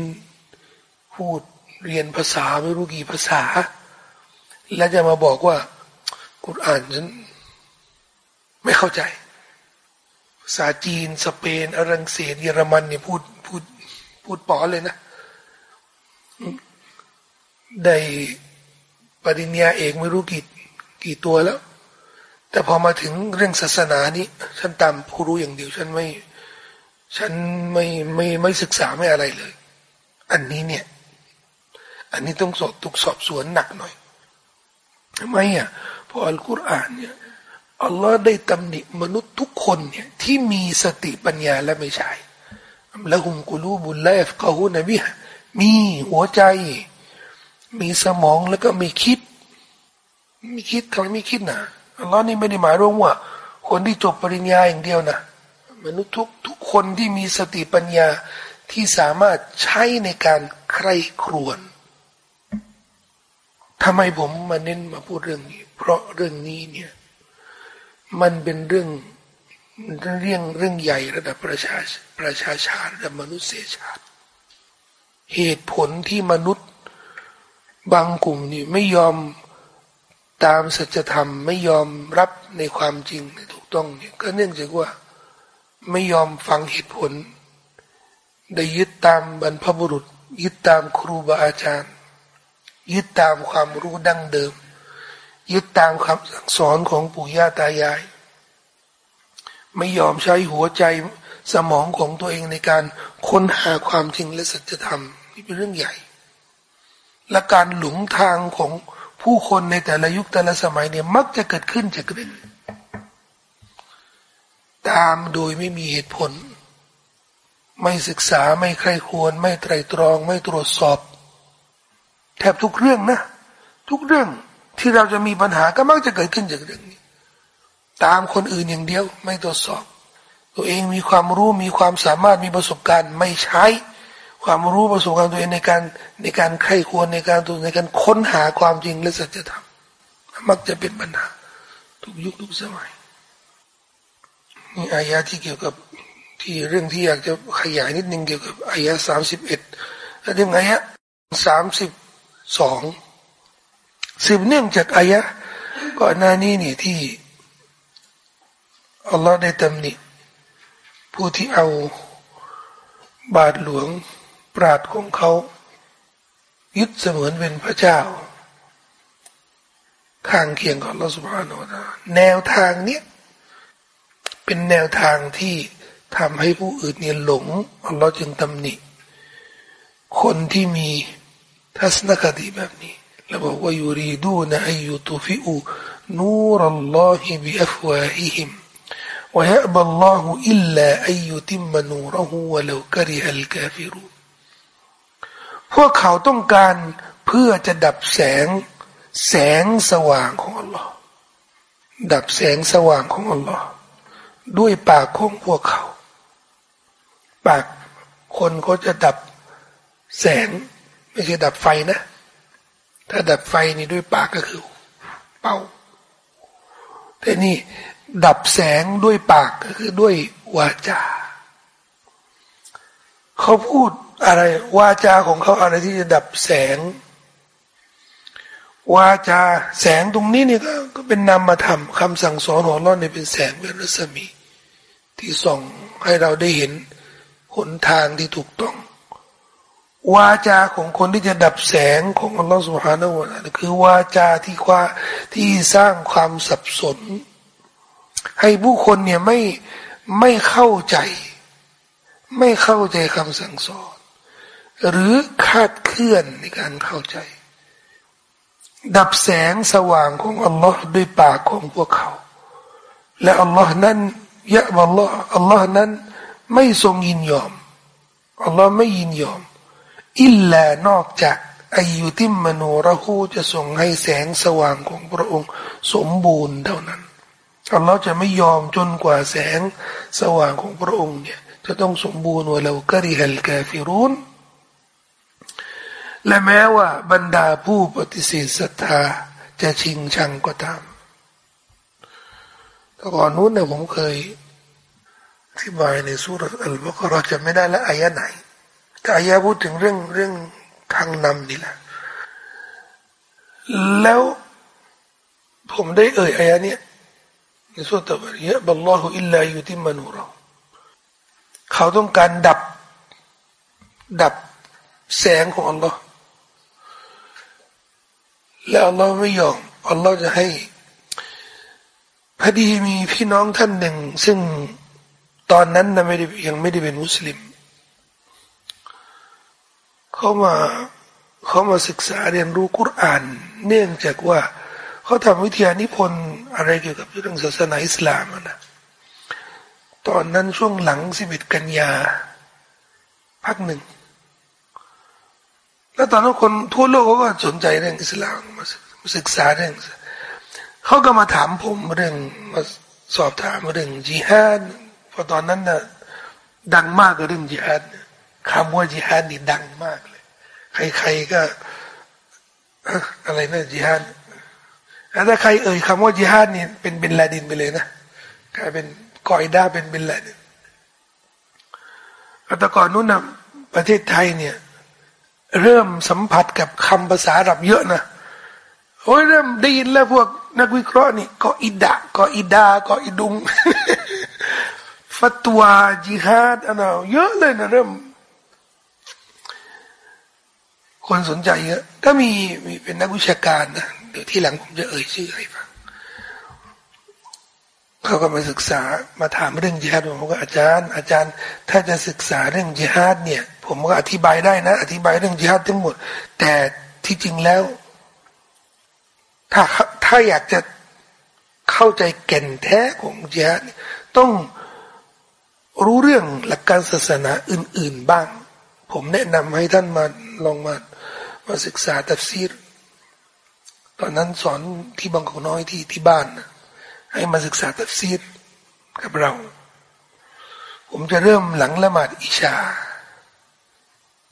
พูดเรียนภาษาไม่รู้กี่ภาษา แล้วจะมาบอกว่ากุรอ่านฉันไม่เข้าใจภาษาจีน สเปนอรังเศสเยอรมันเนี่ยพูดพูดพูดปอเลยนะ ได้ปริญญาเอกไม่รู้กี่กี่ตัวแล้ว แต่พอมาถึงเรื่องศาสนานี้ฉันตามผู้รู้อย่างเดียว ฉันไม่ ฉันไม่ไม่ไม่ศึกษาไม่อะไรเลย อันนี้เนี่ย อันนี้ต้องสอบถูกสอบสวนหนักหน่อย ทำไมอะเพราะอัลกุรอานเนี่ยอัลลอฮ์ได้ตำหนิมนุษย์ทุกคนเนี่ยที่มีสติปัญญาและไม่ใช่ละหุมกุลูบุลลาฟกะฮูนบิฮมีหัวใจ มีสมองแล้วก็มีคิด มีคิดทำไมไม่คิดนะอัลลอฮ์นี่ไม่ได้หมายรวมว่า คนที่จบปริญญาอย่างเดียวนะมนุษย์ทุกทุกคนที่มีสติปัญญาที่สามารถใช้ในการใคร่ครวญ ทำไมผมมาเน้นมาพูดเรื่องนี้ เพราะเรื่องนี้เนี่ย มันเป็นเรื่องเรื่องเรื่องใหญ่ระดับประชาประชาชาติระดับมนุษยชาติ เหตุผลที่มนุษย์บางกลุ่มนี่ไม่ยอมตามสัจธรรมไม่ยอมรับในความจริงถูกต้องเนี่ยก็เนื่องจากว่าไม่ยอมฟังเหตุผล ได้ยึดตามบรรพบุรุษ ยึดตามครูบาอาจารย์ ยึดตามความรู้ดั้งเดิม ยึดตามคำสั่งสอนของปู่ย่าตายาย ไม่ยอมใช้หัวใจสมองของตัวเองในการค้นหาความจริงและสัจธรรมนี่เป็นเรื่องใหญ่ และการหลงทางของผู้คนในแต่ละยุคแต่ละสมัยเนี่ยมักจะเกิดขึ้นจากเรื่องตามโดยไม่มีเหตุผล ไม่ศึกษาไม่ใครควร ไม่ไตรตรอง ไม่ตรวจสอบ แทบทุกเรื่องนะ ทุกเรื่องที่เราจะมีปัญหาก็มักจะเกิดขึ้นจากเรื่องนี้ ตามคนอื่นอย่างเดียว ไม่ตรวจสอบ ตัวเองมีความรู้มีความสามารถมีประสบการณ์ไม่ใช้ ความรู้ประสบการณ์ตัวเองในการในการใครควรในการตัวในการค้นหาความจริงและสัจธรรมมักจะเป็นปัญหาทุกยุคทุกสมัยนี่อายะที่เกี่ยวกับที่เรื่องที่อยากจะขยายนิดนึงเกี่ยวกับอายะสามสิบเอ็ดแล้วเรื่องอายะสามสิบ สองสืบเนื่องจากอายะก่อนหน้านี้นี่ที่อัลลอฮ์ได้ตำหนิผู้ที่เอาบาทหลวงปราดของเขายึดเสมือนเป็นพระเจ้า ข้างเคียงกับอัลลอฮ์สุบฮานาอัลลอฮ์แนวทางเนี้ยเป็นแนวทางที่ทำให้ผู้อื่นเนี่ยหลงอัลลอฮ์จึงตำหนิ คนที่มี ทัศนคติแบบนี้แล้วบอกว่ายูรีดูนะอายุตุฟิอูนูรัลลอฮิบิอัฟวาฮิฮิม ويأبى الله إلا أن يتم نوره ولو كره الكافرون พวกเขาต้องการเพื่อจะดับแสงแสงสว่างของอัลลอฮ์ดับแสงสว่างของอัลลอฮ์ด้วยปากของพวกเขา ปากคนเขาจะดับแสง ไม่ใช่ดับไฟนะ ถ้าดับไฟนี่ด้วยปากก็คือ เป่าแต่นี่ดับแสงด้วยปากก็คือด้วยวาจาเขาพูดอะไรวาจาของเขาอะไรที่จะดับแสง วาจาแสงตรงนี้นี่ก็ก็เป็นนามธรรมคำสั่งสอนของเราเนี่ยเป็นแสงเป็นรัศมี ที่ส่องให้เราได้เห็นหนทางที่ถูกต้อง วาจาของคนที่จะดับแสงของอัลลอฮฺสุบฮานาวะคือวาจาที่ควาที่สร้างความสับสน ให้ผู้คนเนี่ยไม่ไม่เข้าใจ ไม่เข้าใจคำสั่งสอน หรือคาดเคลื่อนในการเข้าใจ ดับแสงสว่างของอัลลอฮ์ด้วยปากของพวกเขา และอัลลอฮ์นั้นยะบัลลอฮ์อัลลอฮ์นั้นไม่ทรงยินยอมอัลลอฮ์ไม่ยินยอม อิลลานอกจากอายุทิมมโนระหูจะส่งให้แสงสว่างของพระองค์สมบูรณ์เท่านั้นอัลลอฮ์จะไม่ยอมจนกว่าแสงสว่างของพระองค์เนี่ยจะต้องสมบูรณ์ว่าเรากริฮัลกาฟิรุนและแม้ว่าบรรดาผู้ปฏิเสธศรัทธาจะชิงชังก็ตามแต่ก่อนนู้นเนี่ยผมเคยอธิบายในสุรอัลบกเราจะไม่ได้ละอายะไหน อายะพูดถึงเรื่องเรื่องทางนำนี่แหละ แล้วผมได้เอ่ยอายะเนี้ยในสุรตะบรียะบัลลอฮุอิลลายุติมานูเราเขาต้องการดับ ดับแสงของอัลลอฮ์แล้วอัลลอฮ์ไม่ยอมอัลลอฮ์จะให้พอดีมีพี่น้องท่านหนึ่ง ซึ่งตอนนั้นนะไม่ได้ยังไม่ได้เป็นมุสลิม เขามาเขามาศึกษาเรียนรู้กุรอาน เนื่องจากว่าเขาทำวิทยานิพนธ์อะไรเกี่ยวกับเรื่องศาสนาอิสลามนะตอนนั้นช่วงหลังสิบเอ็ดกันยาพักหนึ่ง แล้วตอนนั้นคนทั่วโลกเขาก็สนใจเรื่องอิสลามมาศึกษาเรื่องเขาก็มาถามผมเรื่องมาสอบถามเรื่องจิฮาดเพราะตอนนั้นน่ะดังมากกับเรื่องจิฮาด คำว่าจิฮาดนี่ดังมากเลย ใครๆก็อะไรนะจิฮาดถ้าใครเอ่ยคำว่าจิฮาดนี่เป็นเป็นลาดินไปเลยนะกลายเป็นกอยดาเป็นเป็นแหละแต่ก่อนนู้นนะประเทศไทยเนี่ย เริ่มสัมผัสกับคำภาษาอาหรับเยอะนะโอ้ยเริ่มได้ยินแล้วพวกนักวิเคราะห์นี่ก็อิดะก็อิดาก็อิดุงฟัตวาจิฮาดอะไรเยอะเลยนะเริ่ม คนสนใจเยอะ ก็มีมีเป็นนักวิชาการนะเดี๋ยวที่หลังผมจะเอ่ยชื่อให้ฟังเขาก็มาศึกษามาถามเรื่องจิฮาดผมก็อาจารย์ อาจารย์ ถ้าจะศึกษาเรื่องจิฮาดเนี่ย ผมก็อธิบายได้นะ อธิบายเรื่องจิฮาดทั้งหมด แต่ที่จริงแล้ว ถ้าถ้าอยากจะเข้าใจแก่นแท้ของจิฮาดต้องรู้เรื่องหลักการศาสนาอื่น ๆ บ้าง ผมแนะนำให้ท่านมาลองมา มาศึกษาตัฟซีรตอนนั้นสอนที่บางกอกน้อยที่ที่บ้าน ให้มาศึกษาตัฟซีรกับเรา ผมจะเริ่มหลังละหมาดอิชา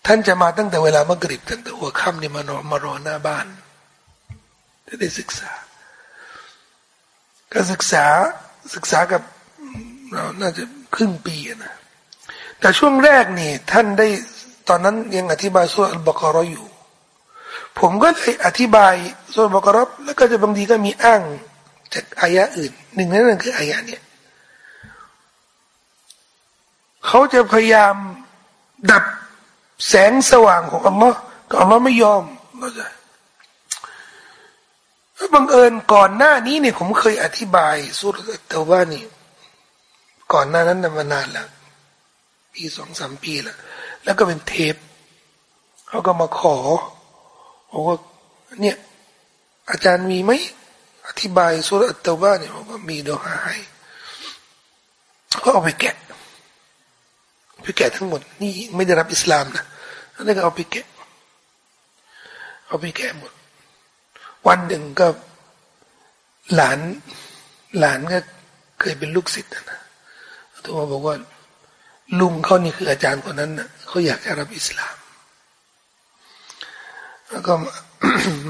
ท่านจะมาตั้งแต่เวลามะกริบตั้งแต่หัวค่ำนี่มานอนมารอหน้าบ้านจะได้ศึกษาก็ศึกษาศึกษากับเราน่าจะครึ่งปีนะแต่ช่วงแรกนี่ ท่านได้ตอนนั้นยังอธิบายสุอัลบากรออยู่ ผมก็เลยอธิบายสุอัลบกรอแล้วก็จะบางทีก็มีอ้างจากอายะอื่น หนึ่งในนั้นคืออายะเนี่ยเขาจะพยายามดับแสงสว่างของอัลลอฮ์ก็อัลลอฮ์ไม่ยอมเราจะบังเอิญก่อนหน้านี้เนี่ยผมเคยอธิบายสุรเตว่านี่ก่อนหน้านั้นมานานแล้วปีสองสามปีแล้วแล้วก็เป็นเทปเขาก็มาขอ บอกว่าเนี่ยอาจารย์มีไหมอธิบายสุรอัตตบ้าเนี่ยบอกว่ามีดอกให้ก็เอาไปแกะไปแกะทั้งหมดนี่ไม่ได้รับอิสลามนะแล้วก็เอาไปแกะ เอาไปแกะหมด วันหนึ่งก็หลาน หลานก็เคยเป็นลูกศิษย์นะตัวบอกว่า ลุงเขานี่คืออาจารย์คนนั้นนะเขาอยากจะรับอิสลาม แล้วก็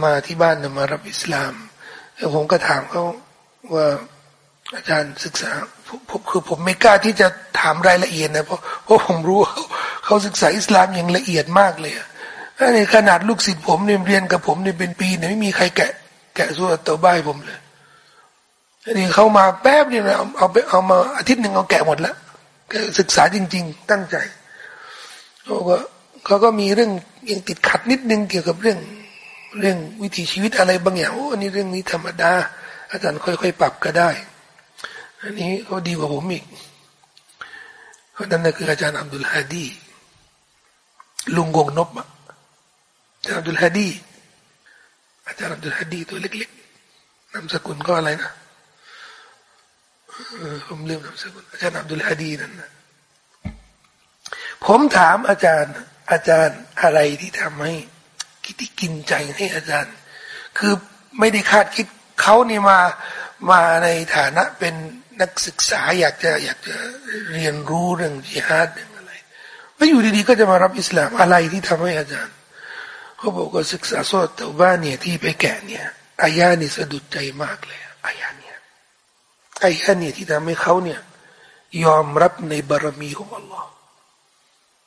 มาที่บ้านมารับอิสลามแล้วผมก็ถามเขาว่าอาจารย์ศึกษาผมคือผมไม่กล้าที่จะถามรายละเอียดนะเพราะเพราะผมรู้เขาศึกษาอิสลามอย่างละเอียดมากเลยอะในขนาดลูกศิษย์ผมเนี่ยเรียนกับผมเนี่ยเป็นปีเนี่ยไม่มีใครแกะ แกะสุรตะบ้ายผมเลยนี่เขามาแป๊บเดียวเอาเอาไปเอามาอาทิตย์หนึ่งเอาแกะหมดแล้วศึกษาจริง ๆ ตั้งใจเขาก็ เขาก็มีเรื่องยังติดขัดนิดนึงเกี่ยวกับเรื่อง เรื่องวิถีชีวิตอะไรบางอย่างโอ้อันนี้เรื่องนี้ธรรมดา อาจารย์ค่อยๆปรับก็ได้ อันนี้เขาดีกว่าผมอีกเพราะนั้นคืออาจารย์อับดุลฮาดีลุงกงนบอาจารย์อับดุลฮาดีอาจารย์อับดุลฮาดีตัวเล็กๆนามสกุลก็อะไรนะผมลืมนามสกุลอาจารย์อับดุลฮาดีนั่นนะผมถามอาจารย์ อาจารย์อะไรที่ทำให้คิดที่กินใจให้อาจารย์ คือไม่ได้คาดคิดเขานี่มามาในฐานะเป็นนักศึกษาอยากจะอยากจะเรียนรู้เรื่องจิฮาดเรื่องอะไรแล้วอยู่ดีๆก็จะมารับอิสลามอะไรที่ทำให้อาจารย์เขาบอกว่าศึกษาโซตเตบ้านเนี่ยที่ไปแกะเนี่ยอายานี่สะดุดใจมากเลยอายาเนี่ยอายาเนี่ยที่ทำให้เขาเนี่ยยอมรับในบารมีของอัลลอฮ์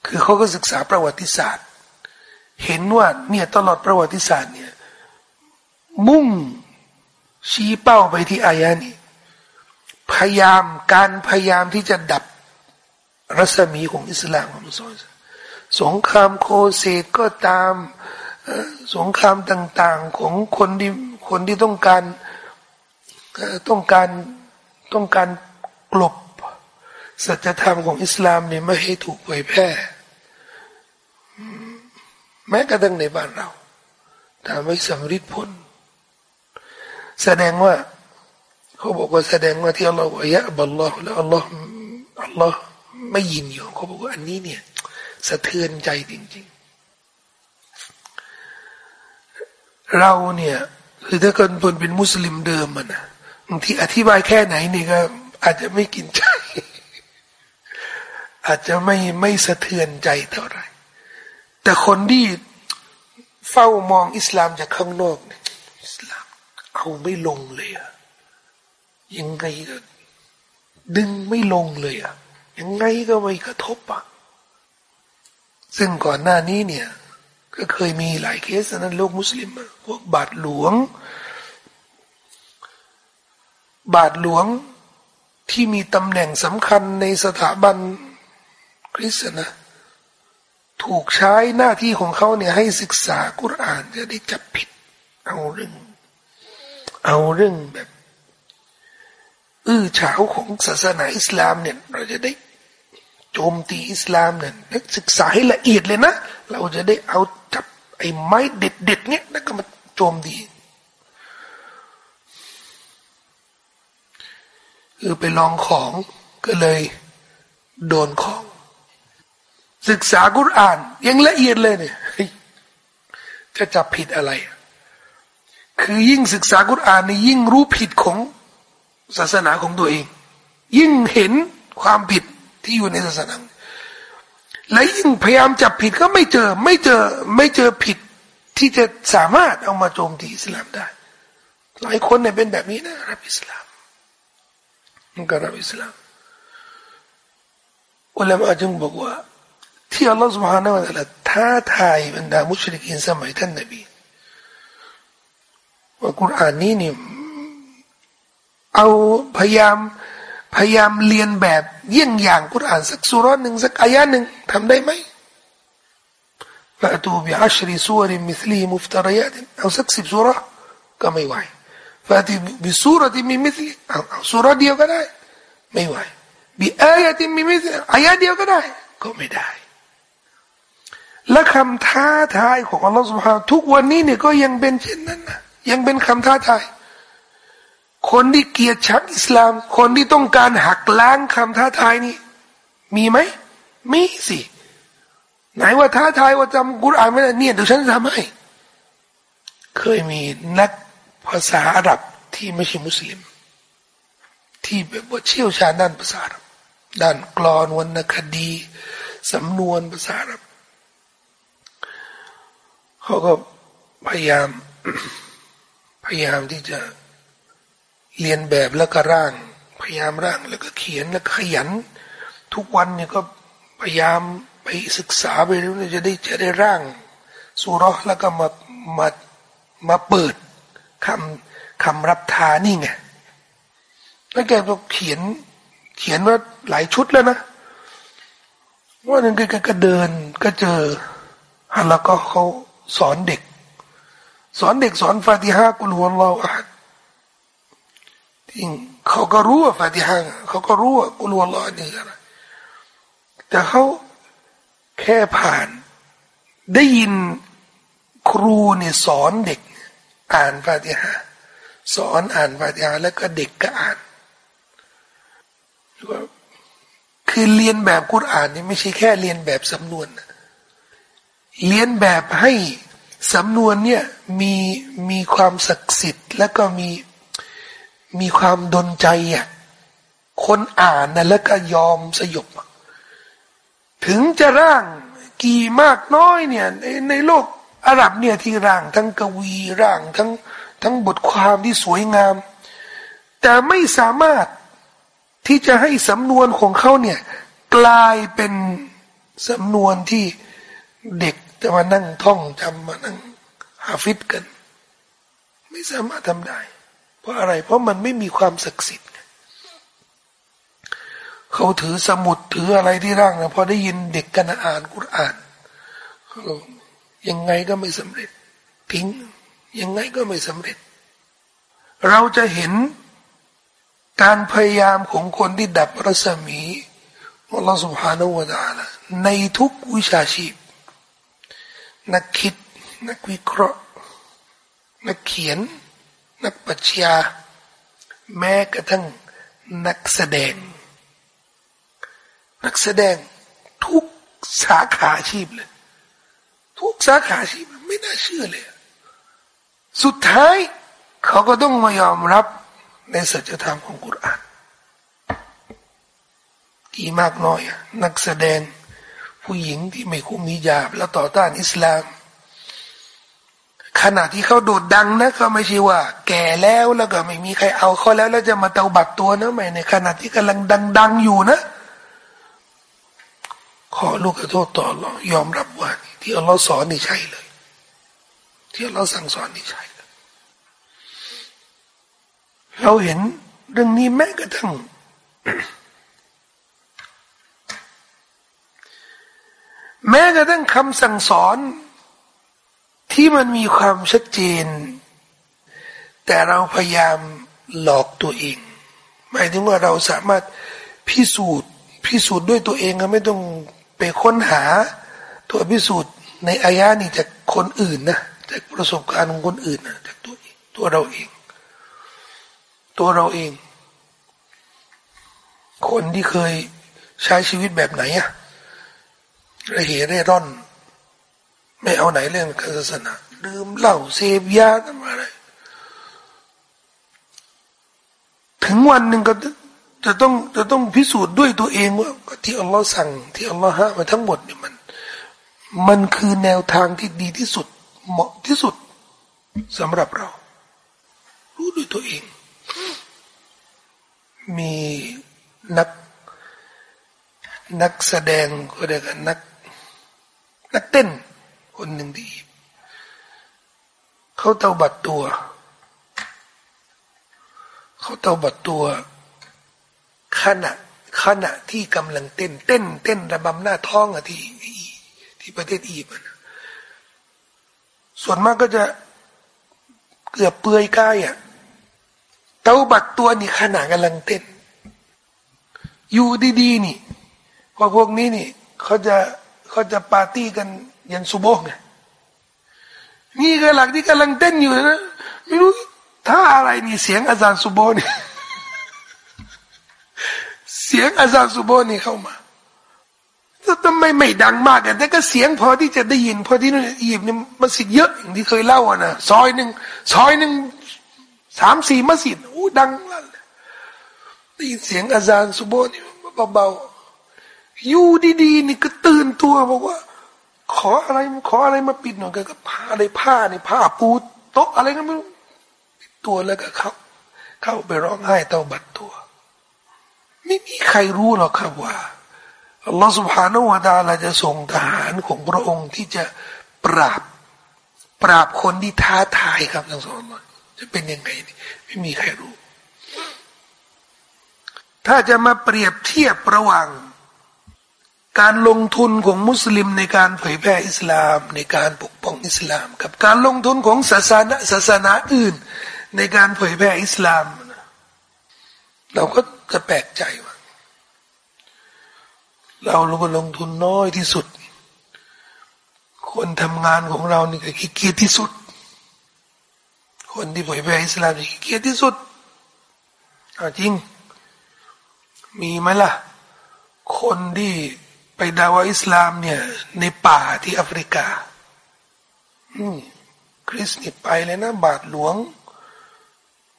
คือเขาก็ศึกษาประวัติศาสตร์ เห็นว่าเนี่ยตลอดประวัติศาสตร์เนี่ยมุ่งชี้เป้าไปที่อายะนี้พยายามการพยายามที่จะดับรัศมีของอิสลามของมุสลิมสงครามโคเซตก็ตามสงครามต่าง ๆของคนที่คนที่ต้องการต้องการต้องการกลบสัจธรรมของอิสลามเนี่ยไม่ให้ถูกเผยแพร่ แม้กระทั่งในบ้านเราถ้าไม่สำริดผล แสดงว่า เขาบอกว่าแสดงว่าที่อัลลอฮฺวายะบัลลอฮฺแล้วอัลลอฮฺอัลลอฮฺไม่ยินยอมเขาบอกว่าอันนี้เนี่ย สะเทือนใจจริง ๆ เราเนี่ยคือถ้าคนเป็นมุสลิมเดิมมันนะบางทีอธิบายแค่ไหนนี่ก็ อาจจะไม่กินใจ อาจจะไม่ไม่สะเทือนใจเท่าไหร่ แต่คนที่เฝ้ามองอิสลามจากข้างนอกเนี่ยอิสลามเอาไม่ลงเลยอะยังไงก็ดึงไม่ลงเลยอะยังไงก็ไม่กระทบอะซึ่งก่อนหน้านี้เนี่ย ก็เคยมีหลายเคสนั้นโลกมุสลิมพวกบาทหลวง บาทหลวงที่มีตำแหน่งสำคัญในสถาบันคริสต์นะ ถูกใช้หน้าที่ของเขาเนี่ยให้ศึกษากุรอานจะได้จับผิด เอาเรื่อง เอาเรื่องแบบ อื้อฉาวของศาสนาอิสลามเนี่ย เราจะได้โจมตีอิสลามเนี่ยนักศึกษาให้ละเอียดเลยนะ เราจะได้เอาจับไอ้ไม้เด็ดเด็ดเนี่ยแล้วก็มาโจมตีคือไปลองของก็เลย โดนของ ศึกษากุรอาน ยังละเอียดเลยเนี่ยจะจับผิดอะไร คือยิ่งศึกษากุรอานนี่ยิ่งรู้ผิดของศาสนาของตัวเอง ยิ่งเห็นความผิดที่อยู่ในศาสนาและยิ่งพยายามจับผิดก็ไม่เจอ ไม่เจอไม่เจอผิดที่จะสามารถเอามาโจมตีอิสลามได้ หลายคนเนี่ยเป็นแบบนี้นะรับอิสลามมันก็รับอิสลามอุลามะจึงบอกว่า ที่อัลลอฮฺ سبحانه และ تعالى ท้าทายบรรดามุชริกินสมัยท่านนบีว่ากุรอานนี้นี่เอาพยายามพยายามเรียนแบบเยี่ยงอย่างกุรอานสักสุรหนึ่งสักอายะหนึ่งทำได้ไหมฟาตูบิอัชริสุริมิสลีมุฟตารยาตเอาสักสิบสุรก็ไม่ไหวฟาตูบิสุรที่มีมิสลีเอาเอาสุรเดียวก็ได้ไม่ไหวบิอายะที่มีมิสลีอายะเดียวก็ได้ก็ไม่ได้ และคำท้าทายของอัลลอฮฺสุบฮาทุกวันนี้เนี่ยก็ยังเป็นเช่นนั้นนะยังเป็นคำท้าทาย คนที่เกลียดชังอิสลาม คนที่ต้องการหักล้างคำท้าทายนี้มีไหมมีสิไหนว่าท้าทายว่าจำกุรอานไม่ได้เนี่ยเดี๋ยวฉันจะทำให้เคยมีนักภาษาอาหรับที่ไม่ใช่มุสลิม ที่แบบว่าเชี่ยวชาญด้านภาษาอาหรับด้านกลอนวรรณคดีสำนวนภาษาอาหรับ เขาก็พยายาม พยายามที่จะเรียนแบบแล้วก็ร่าง พยายามร่างแล้วก็เขียนแล้วขยัน ทุกวันเนี่ยก็พยายามไปศึกษาไปเรื่อยจะได้จะได้ร่างสุรห์แล้วก็มามามาเปิดคำคำรับทานี่ไงแล้วแกก็เขียน เขียนว่าหลายชุดแล้วนะว่าหนึ่งแกก็เดินก็เจอแล้วก็เขา สอนเด็ก สอนเด็กสอนฟาติฮะกุลวะลออัดจริงเขาก็รู้ว่าฟาติฮะเขาก็รู้ว่ากุลวะลอนี่อะไรแต่เขาแค่ผ่าน ได้ยินครูเนี่ยสอนเด็ก อ่านฟาติฮะสอนอ่านฟาติฮะแล้วก็เด็กก็อ่านคือเรียนแบบกุรอานนี่ไม่ใช่แค่เรียนแบบสำนวนนะ เลียนแบบให้สำนวนเนี่ยมีมีความศักดิ์สิทธิ์ แล้วก็มีมีความดนใจอะคนอ่านนะแล้วก็ยอมสยบ ถึงจะร่างกี่มากน้อยเนี่ยในในโลกอาหรับเนี่ยที่ร่างทั้งกวีร่างทั้งทั้งบทความที่สวยงาม แต่ไม่สามารถที่จะให้สำนวนของเขาเนี่ยกลายเป็นสำนวนที่เด็ก จะมานั่งท่องจำมานั่งหาฟิตกัน ไม่สามารถทำได้ เพราะอะไร เพราะมันไม่มีความศักดิ์สิทธิ์เขาถือสมุดถืออะไรที่ร่างนะพอได้ยินเด็กกันอ่านกุรอ่านยังไงก็ไม่สำเร็จ ทิ้ง ยังไงก็ไม่สำเร็จ เราจะเห็นการพยายามของคนที่ดับรัศมีอัลลอฮฺสุบฮานาอูวะตาลในทุกวิชาชีพ นักคิด นักวิเคราะห์ นักเขียน นักปรัชญาแม้กระทั่งนักแสดง นักแสดงทุกสาขาอาชีพเลย ทุกสาขาอาชีพไม่น่าเชื่อเลย สุดท้ายเขาก็ต้องมายอมรับในสัจธรรมของกุรอานกี่มากน้อยนักแสดง ผู้หญิงที่ไม่คุ้มฮิญาบแล้วต่อต้านอิสลาม ขณะที่เขาโดดดังนะก็ไม่ใช่ว่า แก่แล้วแล้วก็ไม่มีใครเอาเขาแล้ว แล้วจะมาเตาบัตรตัวนะไม่ในขณะที่กำลังดัง ๆ อยู่นะ ขอลูกขอโทษต่อหรอยอมรับว่าที่อัลลอฮ์สอนนี่ใช่เลย ที่อัลลอฮ์สั่งสอนนี่ใช่เลยเราเห็นเรื่องนี้แม้กระทั่ง แม้กระทั่งคำสั่งสอนที่มันมีความชัดเจน แต่เราพยายามหลอกตัวเอง หมายถึงว่าเราสามารถพิสูจน์พิสูจน์ด้วยตัวเองไม่ต้องไปค้นหาตัวพิสูจน์ในอายะนี้จากคนอื่นนะจากประสบการณ์ของคนอื่นนะจากตัวตัวเราเอง ตัวเราเอง คนที่เคยใช้ชีวิตแบบไหนอะ ระเหเร่ร่อน ไม่เอาไหนเรื่องการศาสนาดื่มเหล้าเสพยาทำอะไร ถึงวันหนึ่งก็จะต้องจะต้องพิสูจน์ด้วยตัวเองว่าที่อัลลอฮ์สั่งที่อัลลอฮ์ห้ามมาทั้งหมดเนี่ยมัน มันคือแนวทางที่ดีที่สุด เหมาะที่สุดสำหรับเรา รู้ด้วยตัวเอง มีนักนักแสดงก็เรียกกันนัก นักเต้น คนหนึ่งดีเขาเตาบัดตัว เขาเตาบัดตัว ขณะขณะที่กำลังเต้น เต้น เต้นระบำหน้าท้องอะที่ที่ประเทศอียิปต์ส่วนมากก็จะเกือบเปือยกายอะเตาบัดตัวนี่ขณะกำลังเต้น อยู่ดีๆนี่พอพวกนี้นี่เขาจะ เขาจะปาร์ตี้กันยันซูโบกไงนี่ก็หลักที่กำลังเต้นอยู่นะไม่รู้ถ้าอะไรนี่เสียงอาจารย์ซูโบนี่เสียงอาจารย์ซูโบนี่เข้ามาทำไมไม่ดังมากแต่ก็เสียงพอที่จะได้ยิน พอที่นู่นอียิปต์นี่มัสยิดเยอะอย่างที่เคยเล่าอะนะซอยหนึ่งซอยหนึ่งสามสี่มัสยิดโอ้ดังลั่นได้ยินเสียงอาจารย์ซูโบนี่เบาๆ อยู่ดีๆนี่ก็ตื่นตัวบอกว่า ขออะไรขออะไรมาปิดหน่อยก็ผ้าอะไรผ้านี่ผ้าปูโต๊ะอะไรก็ไม่รู้ตัวแล้วก็เข้าเข้าไปร้องไห้เต้าบัดตัว ไม่มีใครรู้หรอกครับว่าอัลลอฮฺสุบฮานาอูดาลาจะส่งทหารของพระองค์ที่จะปราบ ปราบคนที่ท้าทายครับทั้งสองจะเป็นยังไงนี่ไม่มีใครรู้ ถ้าจะมาเปรียบเทียบระหว่าง การลงทุนของมุสลิมในการเผยแพร่อิสลามในการปกป้องอิสลาม กับการลงทุนของศาสนาศาสนาอื่น ในการเผยแพร่อิสลาม เราก็จะแปลกใจว่าเราลงลงทุนน้อยที่สุด คนทำงานของเรานี่ก็ขี้เกียจที่สุด คนที่เผยแพร่อิสลามขี้เกียจที่สุดจริง มีไหมล่ะ คนที่ ไปดาวอิสลามเนี่ย ในป่าที่แอฟริกาคริสนี่ไปเลยนะ บาทหลวง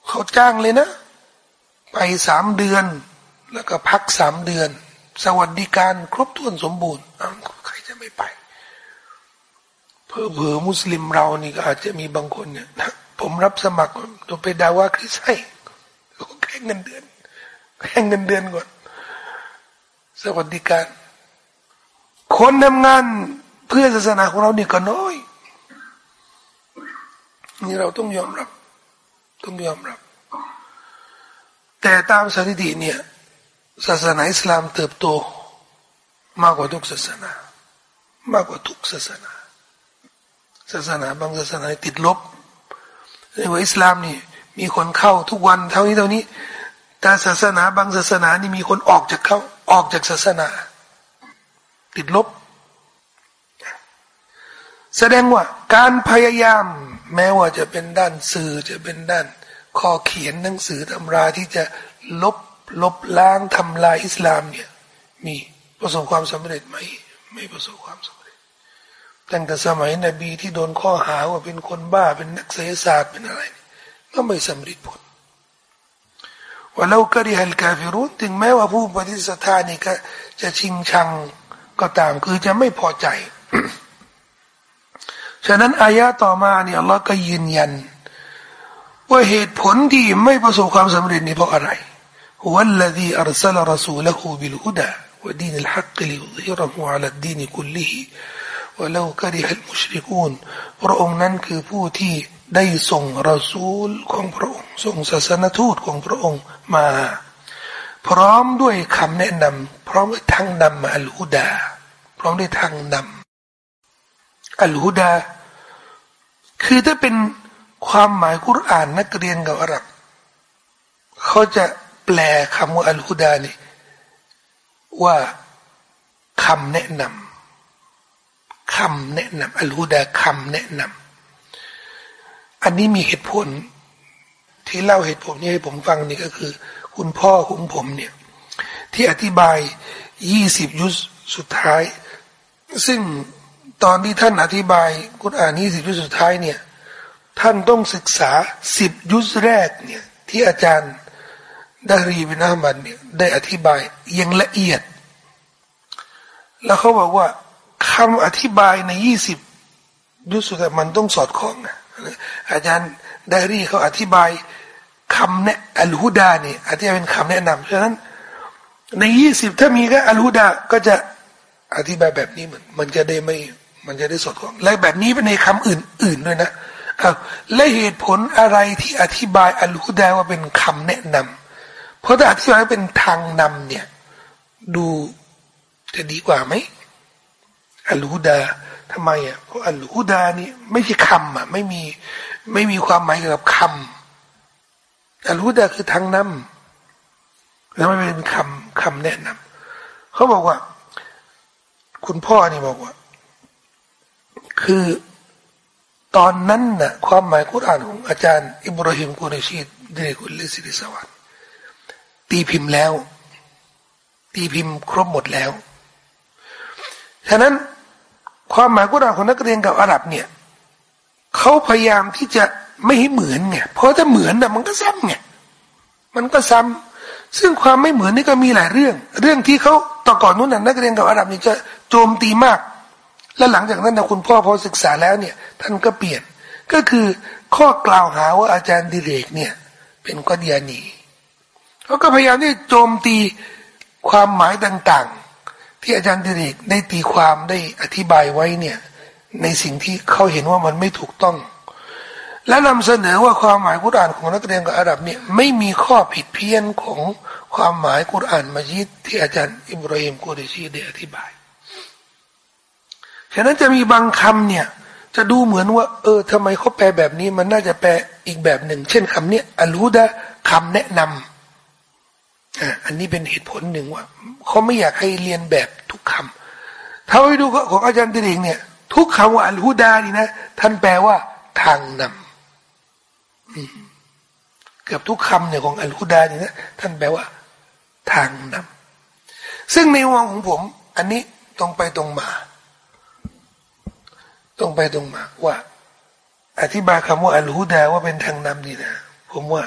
เขาจ้างเลยนะ ไปสามเดือน แล้วก็พักสามเดือน สวัสดิการครบถ้วนสมบูรณ์ใครจะไม่ไป เพื่อเผื่อมุสลิมเรานี่ก็อาจจะมีบางคนเนี่ยนะผมรับสมัครตัวไปดาวาคริสให้แค่เงินเดือนแค่เงินเดือนก่อน สวัสดิการ คนทำงานเพื่อศาสนาของเรานี่ก็น้อย นี่เราต้องยอมรับ ต้องยอมรับ แต่ตามสถิติเนี่ย ศาสนาอิสลามเติบโต มากกว่าทุกศาสนา มากกว่าทุกศาสนา ศาสนาบางศาสนาติดลบในว่าอิสลามนี่มีคนเข้าทุกวันเท่านี้เท่านี้ แต่ศาสนาบางศาสนานี่มีคนออกจากเข้าออกจากศาสนา ติดลบ แสดงว่าการพยายาม แม้ว่าจะเป็นด้านสื่อจะเป็นด้านข้อเขียนหนังสือตำราที่จะลบลบล้างทำลายอิสลามเนี่ยมีประสบความสำเร็จไหมไม่ประสบความสำเร็จตั้งแต่สมัยนบีที่โดนข้อหาว่าเป็นคนบ้าเป็นนักเสศาสตร์เป็นอะไร ก็ไม่สำเร็จผลوَلَوْ كَرِهَ الْكَافِرُونَถึงแม้ว่าผู้ปฏิเสธศรัทธานี่ก็จะชิงชัง ก็ตามคือจะไม่พอใจ ฉะนั้นอายะต่อมาเนี่ยเราก็ยืนยัน ว่าเหตุผลที่ไม่ประสบความสํเร็จนี่เพราะอะไรهُوَ الَّذِي أَرْسَلَ رَسُولَهُ بِالْهُدَىٰ وَدِينِ الْحَقِّ لِيُظْهِرَهُ عَلَى الدِّينِ كُلِّهِ وَلَوْ كَرِهَ الْمُشْرِكُونَพระองค์นั้นคือผู้ที่ได้ส่งรสูลของพระองค์ส่งศาสนทูตของพระองค์มา พร้อมด้วยคำแนะนำพร้อมด้วยทางนำมาอัลฮุดา พร้อมด้วยทางนำอัลฮุดา คือถ้าเป็นความหมายกุรอานนักเรียนกับอาหรับเขาจะแปลคำว่าอัลฮุดานี่ว่าคำแนะนำคำแนะนำอัลฮุดาคำแนะนำอันนี้มีเหตุผล ที่เล่าเหตุผลนี้ให้ผมฟังนี่ก็คือ คุณพ่อของผมเนี่ยที่อธิบายยี่สิบยุสสุดท้าย ซึ่งตอนที่ท่านอธิบายกุณอ่านยี่สิบยุสสุดท้ายเนี่ยท่านต้องศึกษาสิบยุสแรกเนี่ยที่อาจารย์ดารีบินามันเนี่ยได้อธิบายอย่างละเอียด แล้วเขาบอกว่าคำอธิบายในยี่สิบยุสุดมันต้องสอดคล้องนะอาจารย์ดารีเขาอธิบาย คำเนี่ยอัลฮุดาเนี่ยอธิบายเป็นคำแนะนำฉะนั้น ในยี่สิบถ้ามีก็อัลฮุดาก็จะอธิบายแบบนี้เหมันมันจะได้ไม่มันจะได้สดคล้องและแบบนี้เป็นในคำอื่นๆด้วยนะอและเหตุผลอะไรที่อธิบายอัลฮุดาว่าเป็นคำแนะนำเพราะถ้าอธิบายเป็นทางนำเนี่ย ดูจะดีกว่าไหมอัลฮุดาทำไมอะเพราะอัลฮุดานี่ไม่ใช่คำอะไม่มีไม่มีความหมายเกี่ยวกับคำ อัลฮุดาคือทางนำแล้วไม่เป็นคำคำแนะนำเขาบอกว่า คุณพ่อนี่บอกว่า คือตอนนั้นนะ่ะความหมายกุรอานของอาจารย์ อิบราฮิมกุรชีดเดกุลิสิริสวัสดตีพิมพ์แล้ว ตีพิมพ์ครบหมดแล้วฉะนั้นความหมายกุรอานของนักเรียนกับอาหรับเนี่ยเขาพยายามที่จะ ไม่ให้เหมือนไงเพราะถ้าเหมือนน่ะมันก็ซ้ำไงมันก็ซ้ำซึ่งความไม่เหมือนนี่ก็มีหลายเรื่อง เรื่องที่เขาต่อก่อนนู้นน่ะนักเรียนกับอาหรับนี่จะโจมตีมาก แล้วหลังจากนั้นนะคุณพ่อพอศึกษาแล้วเนี่ย ท่านก็เปลี่ยน ก็คือข้อกล่าวหาว่าอาจารย์ดิเรกเนี่ย เป็นกอดียานีเขาก็พยายามที่โจมตีความหมายต่าง ๆ ที่อาจารย์ดิเรกได้ตีความได้อธิบายไว้เนี่ย ในสิ่งที่เขาเห็นว่ามันไม่ถูกต้อง และนำเสนอว่าความหมายกุรอานของนักเรียนกับอาหรับเนี่ยไม่มีข้อผิดเพี้ยนของความหมายกุรอานมายิดที่อาจารย์อิบราฮิมกุริชีได้อธิบายฉะนั้นจะมีบางคำเนี่ยจะดูเหมือนว่า เออทำไมเขาแปลแบบนี้ มันน่าจะแปลอีกแบบหนึ่ง เช่นคำนี้อัลูดะคำแนะนำอ่าอันนี้เป็นเหตุผลหนึ่งว่าเขาไม่อยากให้เรียนแบบทุกคำถ้าไปดูของอาจารย์ติริงเนี่ย ทุกคำว่าอัลฮุดานี่นะ ท่านแปลว่าทางนำ เกือบทุกคำเนี่ยของอัลฮุดานี่นะท่านแปลว่า ทางนำซึ่งในวงของผม อันนี้ตรงไปตรงมา ตรงไปตรงมา ว่า อธิบายคำว่าอัลฮุดาว่าเป็นทางนำนี่นะผมว่า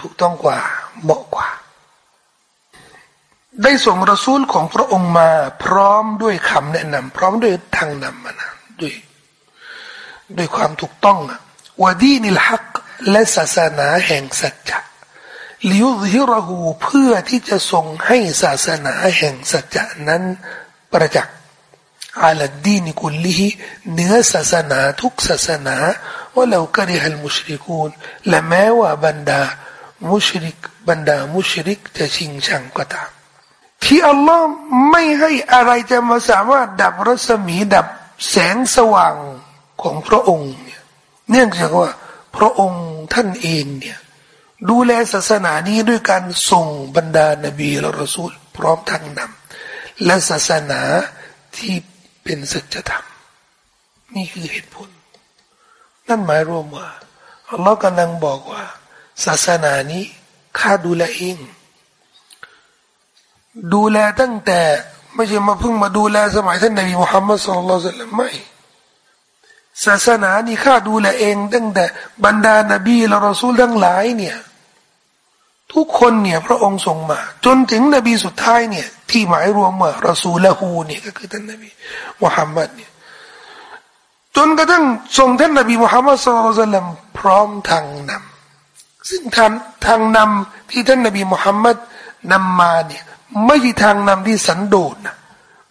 ถูกต้องกว่าเหมาะกว่า ได้ส่งรสูลของพระองค์มา พร้อมด้วยคำแนะนำพร้อมด้วยทางนำมานะด้วยด้วยความถูกต้องอะวดีนิลฮัก และศาสนาแห่งสัจจะลิยุฮิรหูเพื่อที่จะทรงให้ศาสนาแห่งสัจจะนั้นประจักษ์อาลัดดีนิคุลิฮิเนื้อศาสนาทุกศาสนาว่าเรากริฮัลมุชริกูนและแม้ว่าบรรดามุชริกบรรดามุชริกจะชิงชังก็ตาม ที่อัลลอฮ์ไม่ให้อะไรจะมาสามารถดับรัศมีดับแสงสว่างของพระองค์ เนี่ยเนื่องจากว่า พระองค์ท่านเองเนี่ยดูแลศาสนานี้ด้วยการส่งบรรดานบีและรอซูลพร้อมทั้งนำและศาสนาที่เป็นสัจธรรม นี่คือเหตุผล นั่นหมายรวมว่าอัลลอฮ์กำลังบอกว่า ศาสนานี้ข้าดูแลเอง ดูแลตั้งแต่ ไม่ใช่มาเพิ่งมาดูแลสมัยท่านนบีมุฮัมมัดสุลลัลลไม่ ศาสนานี้ข้าดูแลเองตั้งแต่บรรดานบีและรอซูลทั้งหลายเนี่ย ทุกคนเนี่ยพระองค์ส่งมา จนถึงนบีสุดท้ายเนี่ย ที่หมายรวมว่ารอซูลละฮูเนี่ยก็คือท่านนบีมุฮัมมัดเนี่ยจนกระทั่งส่งท่านนบีมุฮัมมัดสุลตัลมพร้อมทางนำซึ่งทางทางนำที่ท่านนบีมุฮัมมัดนำมาเนี่ยไม่ใช่ทางนำที่สันโดษนะ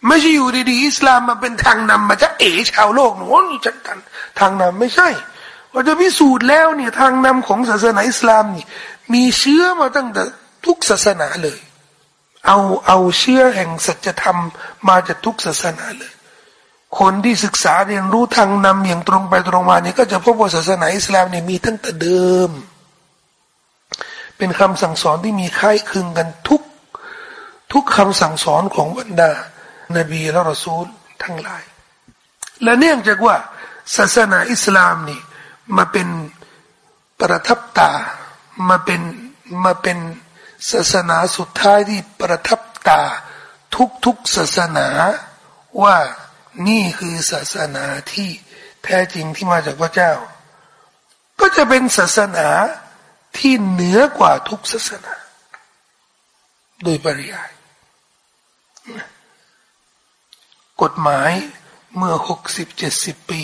ไม่ใช่อยู่ดีๆอิสลามมาเป็นทางนำมาจะเอ๋ชาวโลกโน้นจัดกันทางนำไม่ใช่เราจะพิสูจน์แล้วเนี่ยทางนำของศาสนาอิสลามนี่ มีเชื้อมาตั้งแต่ทุกศาสนาเลย เอาเอาเชื้อแห่งสัจธรรมมาจากทุกศาสนาเลย คนที่ศึกษาเรียนรู้ทางนำอย่างตรงไปตรงมาเนี่ยก็จะพบว่าศาสนาอิสลามเนี่ยมีตั้งแต่เดิม เป็นคำสั่งสอนที่มีค่ายคึงกันทุกทุกคำสั่งสอนของบรรดา นบีและรอซูลทั้งหลาย และเนื่องจากว่าศาสนาอิสลามนี่มาเป็นประทับตามาเป็นมาเป็นศาสนาสุดท้ายที่ประทับตาทุกทุกศาสนาว่านี่คือศาสนาที่แท้จริงที่มาจากพระเจ้า ก็จะเป็นศาสนาที่เหนือกว่าทุกศาสนา โดยปริยาย กฎหมายเมื่อหกสิบเจ็ดสิบปี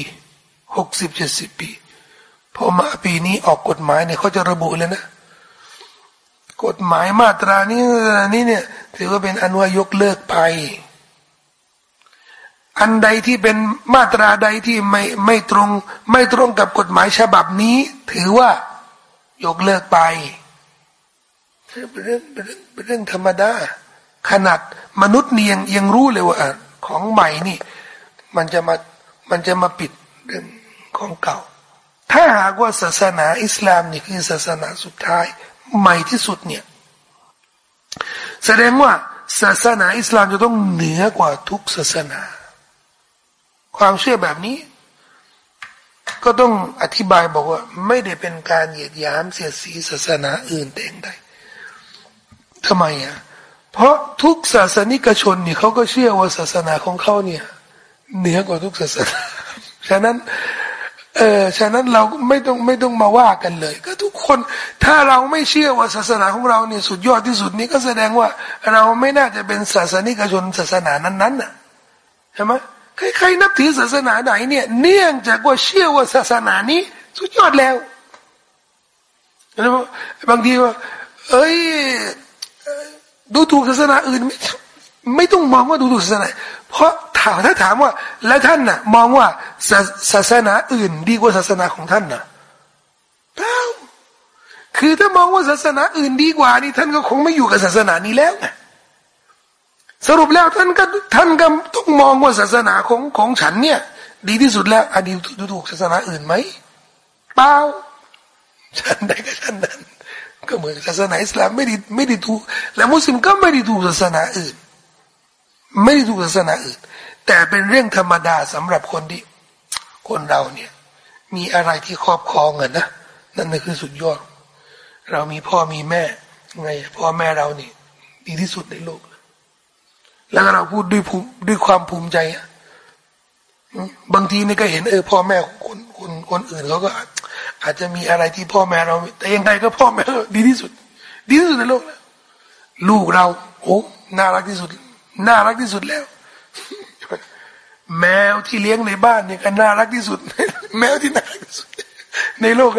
หกสิบเจ็ดสิบปีพอมาปีนี้ออกกฎหมายเนี่ยเขาจะระบุเลยนะ กฎหมายมาตรานี้นี้เนี่ย ถือว่าเป็นอนุยกเลิกไป อันใดที่เป็นมาตราใดที่ไม่ไม่ตรง ไม่ตรงกับกฎหมายฉบับนี้ ถือว่ายกเลิกไปเป็นเรื่องเป็นเรื่องเป็นเรื่องธรรมดาขนาดมนุษย์เนียงยังรู้เลยว่า ของใหม่นี่ มันจะมามันจะมาปิดเรื่องของเก่า ถ้าหากว่าศาสนาอิสลามนี่คือศาสนาสุดท้าย ใหม่ที่สุดเนี่ย แสดงว่าศาสนาอิสลามจะต้องเหนือกว่าทุกศาสนา ความเชื่อแบบนี้ ก็ต้องอธิบายบอกว่า ไม่ได้เป็นการเหยียดหยามเสียสีศาสนาอื่นแต่งใดทำไมอะ เพราะทุกศาสนิกชนเนี่ยเขาก็เชื่อว่าศาสนาของเขาเนี่ยเหนือกว่าทุกศาสนาฉะนั้นเออฉะนั้นเราไม่ต้องไม่ต้องมาว่ากันเลย ก็ทุกคนถ้าเราไม่เชื่อว่าศาสนาของเราเนี่ยสุดยอดที่สุดนี้ก็แสดงว่า เราไม่น่าจะเป็นศาสนิกชนศาสนานั้นๆน่ะใช่ไหมใครๆนับถือศาสนาไหนเนี่ยเนื่องจากว่าเชื่อว่าศาสนานี้ สุดยอดแล้วแล้วบางทีว่า เอ้ย ดูถูกศาสนาอื่นไม่ไม่ต้องมองว่าดูถูกศาสนา เพราะถามถ้าถามว่า แล้วท่านน่ะ มองว่าศาสนาอื่น ดีกว่าศาสนาของท่านน่ะเปล่าคือถ้ามองว่าศาสนาอื่นดีกว่านี่ท่านก็คงไม่อยู่กับศาสนานี้แล้วไงสรุปแล้วท่านก็ท่านก็ต้องมองว่าศาสนาของของฉันเนี่ย ดีที่สุดแล้วอดีตดูถูกศาสนาอื่นไหมเปล่าฉันได้กับฉันนั้น ก็เหมือนศาสนาอิสลามไม่ได้ไม่ได้ถูกและมุสลิมก็ไม่ได้ถูกศาสนาอื่น ไม่ได้ถูกศาสนาอื่น แต่เป็นเรื่องธรรมดาสำหรับคนที่ คนเราเนี่ย มีอะไรที่ครอบครองอะนะนั่นคือสุดยอด เรามีพ่อมีแม่ไงพ่อแม่เรานี่ดีที่สุดในโลก แล้วเราพูดด้วยภูมิด้วยความภูมิใจอะบางทีนี่ก็เห็นเออพ่อแม่คนคนคนอื่นเขาก็ อาจจะมีอะไรที่พ่อแม่เรา แต่ยังไงก็พ่อแม่ดีที่สุด ดีที่สุดในโลกแล้วลูกเราโอ้น่ารักที่สุด น่ารักที่สุดแล้ว แมวที่เลี้ยงในบ้านเนี่ยก็น่ารักที่สุด แมวที่น่ารักที่สุด ในโลก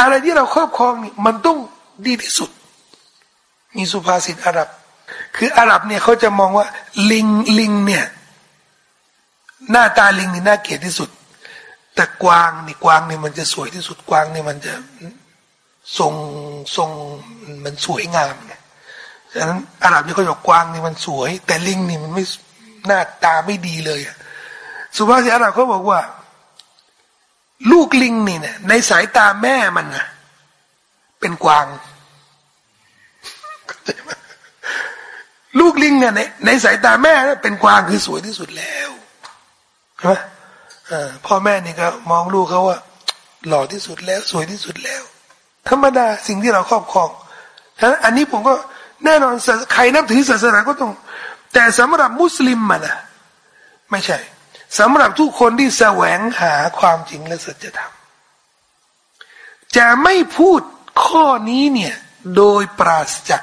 อะไรที่เราครอบครองนี่มันต้องดีที่สุด มีสุภาษิตอาหรับ คืออาหรับเนี่ยเขาจะมองว่า ลิงลิงเนี่ย หน้าตาลิงนี่น่าเกลียดที่สุด แต่กวางนี่กวางนี่มันจะสวยที่สุดกวางนี่มันจะทรงทรงมันสวยงามไงฉะนั้นอาหรับนี่เขาบอกกวางนี่มันสวย แต่ลิงนี่มันไม่หน้าตาไม่ดีเลยสุภาษิตอาหรับเขาบอกว่า ลูกลิงนี่เนี่ยในสายตาแม่มันนะเป็นกวางลูกลิงเนี่ยในในสายตาแม่เป็นกวางคือสวยที่สุดแล้วใช่ไหม พ่อแม่นี่ก็มองลูกเขาว่า หล่อที่สุดแล้ว สวยที่สุดแล้ว ธรรมดาสิ่งที่เราครอบครองฉะนั้นอันนี้ผมก็แน่นอนใครนับถือศาสนาก็ต้อง แต่สำหรับมุสลิมมันนะไม่ใช่สำหรับทุกคนที่แสวงหาความจริงและสัจธรรมจะไม่พูดข้อนี้เนี่ยโดยปราศจาก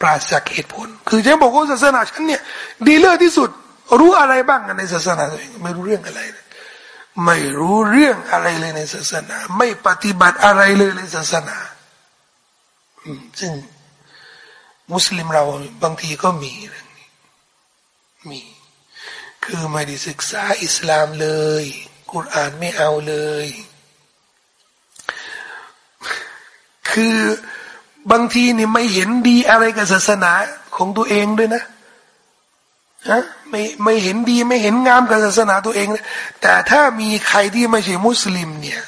ปราศจากเหตุผล คือจะบอกว่าศาสนาฉันเนี่ย ดีเลิศที่สุด รู้อะไรบ้างในศาสนาตัวเองไม่รู้เรื่องอะไรเลยไม่รู้เรื่องอะไรเลยในศาสนา ไม่ปฏิบัติอะไรเลยในศาสนาซึ่งมุสลิมเราบางทีก็มีเรื่องนี้มี คือไม่ได้ศึกษาอิสลามเลยกุรอานไม่เอาเลย คือบางทีนี่ไม่เห็นดีอะไรกับศาสนาของตัวเองด้วยนะ ฮะไม่ไม่เห็นดีไม่เห็นงามกับศาสนาตัวเองนะแต่ถ้ามีใครที่ไม่ใช่มุสลิมเนี่ย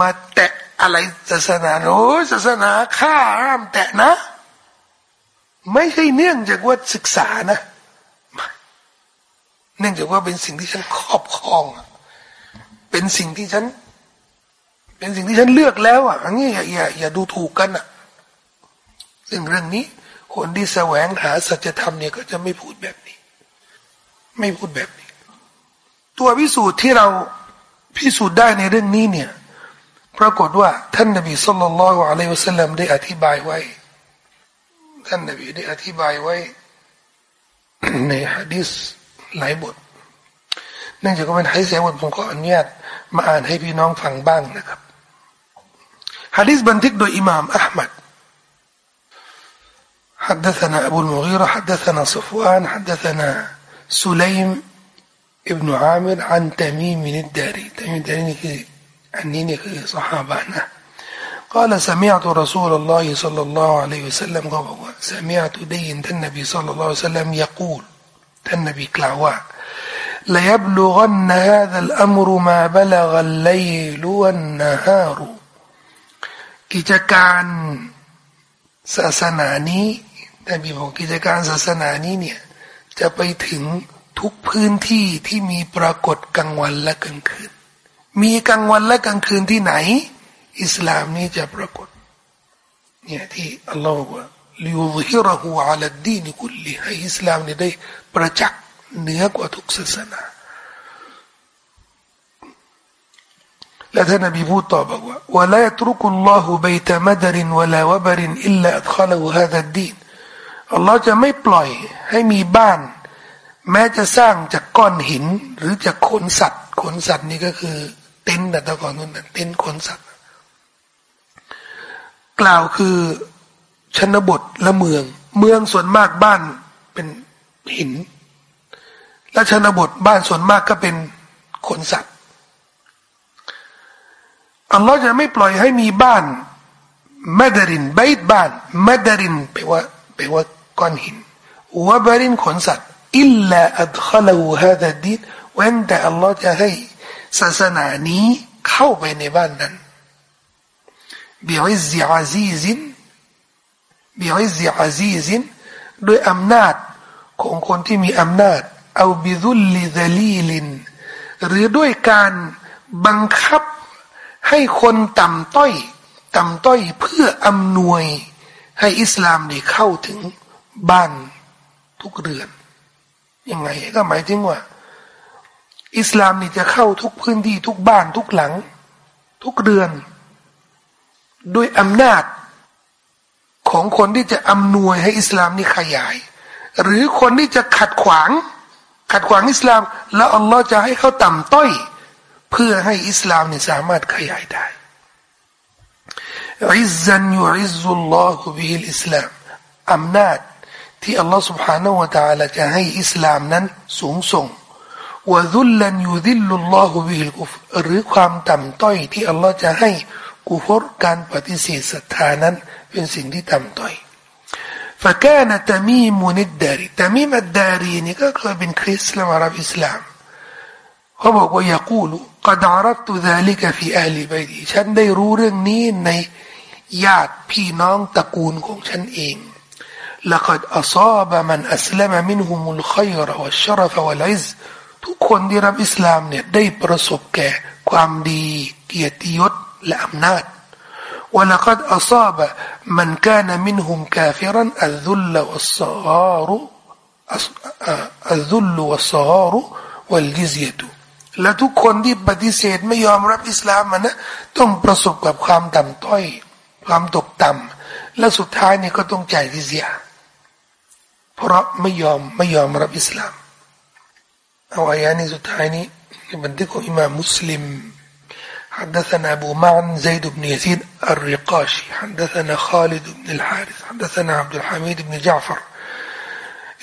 มาแตะอะไรศาสนาโอ้ศาสนาข้าห้ามแตะนะ ไม่ใช่เนื่องจากว่าศึกษานะ เนื่องจากว่าเป็นสิ่งที่ฉันครอบครอง เป็นสิ่งที่ฉัน เป็นสิ่งที่ฉันเลือกแล้วอะอันนี้อย่าอย่าอย่าดูถูกกันอะซึ่งเรื่องนี้ คนที่แสวงหาสัจธรรมเนี่ยก็จะไม่พูดแบบ ไม่พูดแบบนี้ ตัวพิสูจน์ที่เราพิสูจน์ได้ในเรื่องนี้เนี่ยปรากฏว่าท่านนบีสุลต่านละอะลัยฮุสลามได้อธิบายไว้ ท่านนบีได้อธิบายไว้ ในฮะดิษหลายบทเนื่องจากว่าเป็นฮะดิษหลายบทผมขออนุญาตมาอ่านให้พี่น้องฟังบ้างนะครับฮะดิษบันทึกโดยอิหม่ามอัลมัด حدثنا أبو المغيرة حدثنا صفوان حدثنا سليم ابن عامر عن تميم الداري تميم الداري عنيني صحابانا قال سمعت رسول الله صلى الله عليه وسلم قال سمعت دين النبي صلى الله عليه وسلم يقول النبي كلاوا ليبلغن هذا الأمر ما بلغ الليل والنهار กิจการศาสนานี้นบีบอกกิจการศาสนานี้เนี่ย จะไปถึงทุกพื้นที่ที่มีปรากฏกลางวันและกลางคืน มีกลางวันและกลางคืนที่ไหน อิสลามนี้จะปรากฏ เนี่ยที่อัลลอฮฺว่าลิยูฮิรหูอัลดีนิคุลีให้อิสลามนี้ได้ประจักษ์เหนือกว่าทุกศาสนา และท่านนบีพูดต่อบอกว่าวะลาตรุกุลลอฮฺเบยตะมดรินวะลาวบรินอิลลาอัลลอฮุะดัดดีน จะไม่ปล่อยให้มีบ้าน แม้จะสร้างจากก้อนหิน หรือจากขนสัตว์ขนสัตว์นี่ก็คือเต็นท์แต่ก่อนนั้นเต็นท์ขนสัตว์ กล่าวคือชนบทและเมือง เมืองส่วนมากบ้านเป็นหิน และชนบทบ้านส่วนมากก็เป็นขนสัตว์อัลลอฮ์จะไม่ปล่อยให้มีบ้านมาดารินใบบ้านมาดารินแปลว่าแปลว่า ก้อนหินวะบรินขนสัตว์อิลลาอัดขลูฮาดะดีนเว้นแต่อัลลอฮ์จะให้ศาสนานี้เข้าไปในบ้านนั้นبِعِزِّ عَزِيزٍ بِعِزِّ عَزِيزٍด้วยอำนาจของคนที่มีอำนาจأَوْ بِذُلِّ ذَلِيلٍ หรือด้วยการบังคับให้คนต่ำต้อย ต่ำต้อยเพื่ออำนวยให้อิสลามนี่เข้าถึง บ้านทุกเรือนยังไงก็หมายถึงว่า อิสลามนี่จะเข้าทุกพื้นที่ทุกบ้านทุกหลัง ทุกเรือน ด้วยอำนาจของคนที่จะอำนวยให้อิสลามนี่ขยาย หรือคนที่จะขัดขวาง ขัดขวางอิสลาม แล้วอัลลอฮ์จะให้เขาต่ำต้อย เพื่อให้อิสลามนี่สามารถขยายได้อิซันยูอิซุลลอฮุบิฮิลอิสลามอำนาจ ที่อัลลอฮ์ سبحانه และ تعالى จะให้อิสลามนั้นสูงส่งวะดุลลันยูดิลลุลลอฮุบิฮิลกุฟหรือความต่ำต้อยที่อัลลอฮ์จะให้กุฟรการปฏิเสธศรัทธานั้นเป็นสิ่งที่ต่ำต้อย فكان تميم الداري تميم الداري นี่ก็เคยเป็นคริสต์และมารับอิสลามเขาบอกว่า يقول قد عرفت ذلك في أهل بيتي ฉันได้รู้เรื่องนี้ในญาติพี่น้องตระกูลของฉันเอง لقد أصاب من أسلم منهم الخير والشرف والعز ทุกคนที่รับอิสลามเนี่ยได้ประสบแก่ความดีเกียรติยศและอำนาจ ولقد أصاب من كان منهم كافرا الذل والصغار الذل والصغار والجزية และทุกคนที่ปฏิเสธไม่ยอมรับอิสลามมันนะต้องประสบกับความต่ำต้อยความตกต่ำและสุดท้ายเนี่ยก็ต้องจ่ายดิเซีย เพราะไม่ยอมไม่ยอมรับอิสลามเอาอายานี้สุดท้ายนี้ บันทึกของอิมามมุสลิม حدثنا أبو معن زيد بن يزيد الرقاشي حدثنا خالد بن الحارث حدثنا عبد الحميد بن جعفر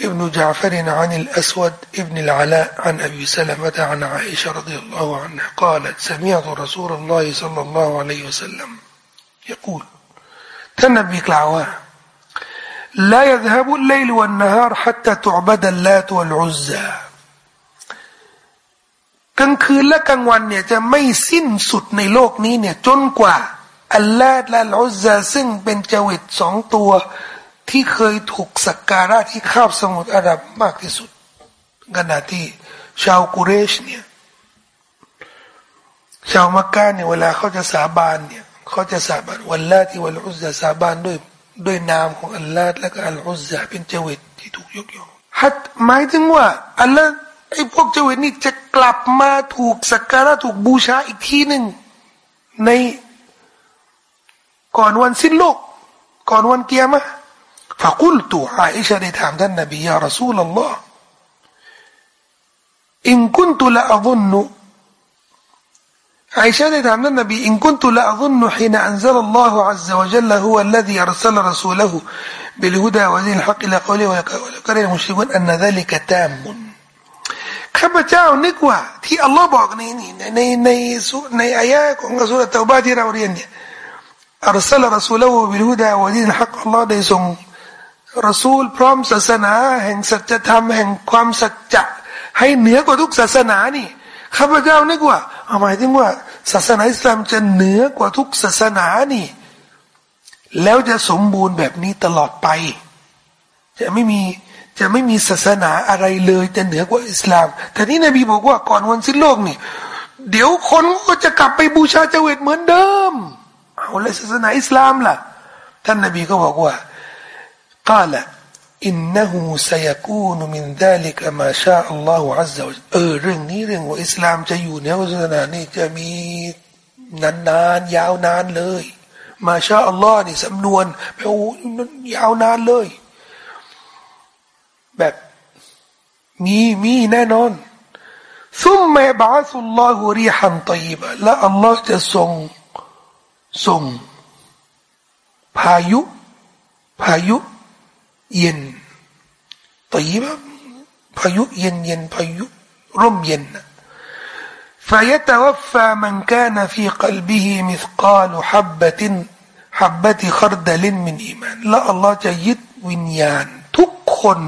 ابن جعفر عن الأسود ابن العلاء عن أبي سلمة عن عائشة رضي الله عنها قالت سمعت رسول الله صلى الله عليه وسلم يقول تنبي كلاوا لا يذهب الليل والنهار حتى تعبد اللات والعزى กลางคืนและกลางวันเนี่ยจะไม่สิ้นสุดในโลกนี้เนี่ยจนกว่าอัลลาฮ์และอัลซาซึ่งเป็นเจวิตสองตัวที่เคยถูกสักการะที่คาบสมุทรอาหรับมากที่สุดขณะที่ชาวกุเรชเนี่ยชาวมักกะเนี่ยเวลาเขาจะสาบานเนี่ยเขาจะสาบานวันละที่วันอุซาสาบานด้วย ด้วยนามของอัลลอฮ์และก็อัลอุซาเป็นเจวิตที่ถูกยกย่องฮัตหมายถึงว่าอัลลอฮ์ไอ้พวกเจวิตนี่จะกลับมาถูกสักการะถูกบูชาอีกทีหนึ่งในก่อนวันสิ้นโลก ก่อนวันเกียร์มะฟะกุลตูอาอิชาได้ถามท่านนบียารอซูลลอฮ์อินกุนตุละอัลนุ นบี إن كنت لأظن حين أنزل الله عز وجل هو الذي أرسل رسوله بالهدى ودين الحق إلى قوله وكره المشركون أن ذلك تام ข้าพเจ้านึกว่าที่อัลลอฮ์บอกในนี่ในในสุในอายะของสุรตะบาที่เราเรียนเนี่ยอัลสลรสูลวบิลฮุดาวะดีนฮักอัลลอฮ์ได้ส่งรอซูลพร้อมศาสนาแห่งสัจธรรมแห่งความสัจจะให้เหนือกว่าทุกศาสนานี่ ข้าพเจ้านึกว่าหมายถึงว่า ศาสนาอิสลามจะเหนือกว่าทุกศาสนานี่ แล้วจะสมบูรณ์แบบนี้ตลอดไป จะไม่มีจะไม่มีศาสนาอะไรเลยจะเหนือกว่าอิสลาม แต่นี่นบีบอกว่าก่อนวันสิ้นโลกนี่ เดี๋ยวคนก็จะกลับไปบูชาเจวิตเหมือนเดิมเอาเลยศาสนาอิสลามล่ะ ท่านนบีก็บอกว่าก็แหละ อินนหูสยากูนมินดาลิกมาชาอัลเออเรื่องนี้เรื่องว่าอิสลามจะอยู่ในศาสนานี่จะมีนานนยาวนานเลย มาชาอัลลอฮฺนี่สำนวนแปลว่ายาวนานเลย แบบมีมีแน่นอนซุมมาบาสุลลอฮฺรีฮันตอยบะและอัลลอฮ์จะส่งส่งพายุ พายุ เย็นตีบพายุเย็นเย็นพายุร่มเย็น فيتوفى من كان في قلبه مثقال حبة حبة خردل من إيمان และอัลลอฮ์จะยึดวิญญาณ ทุกคน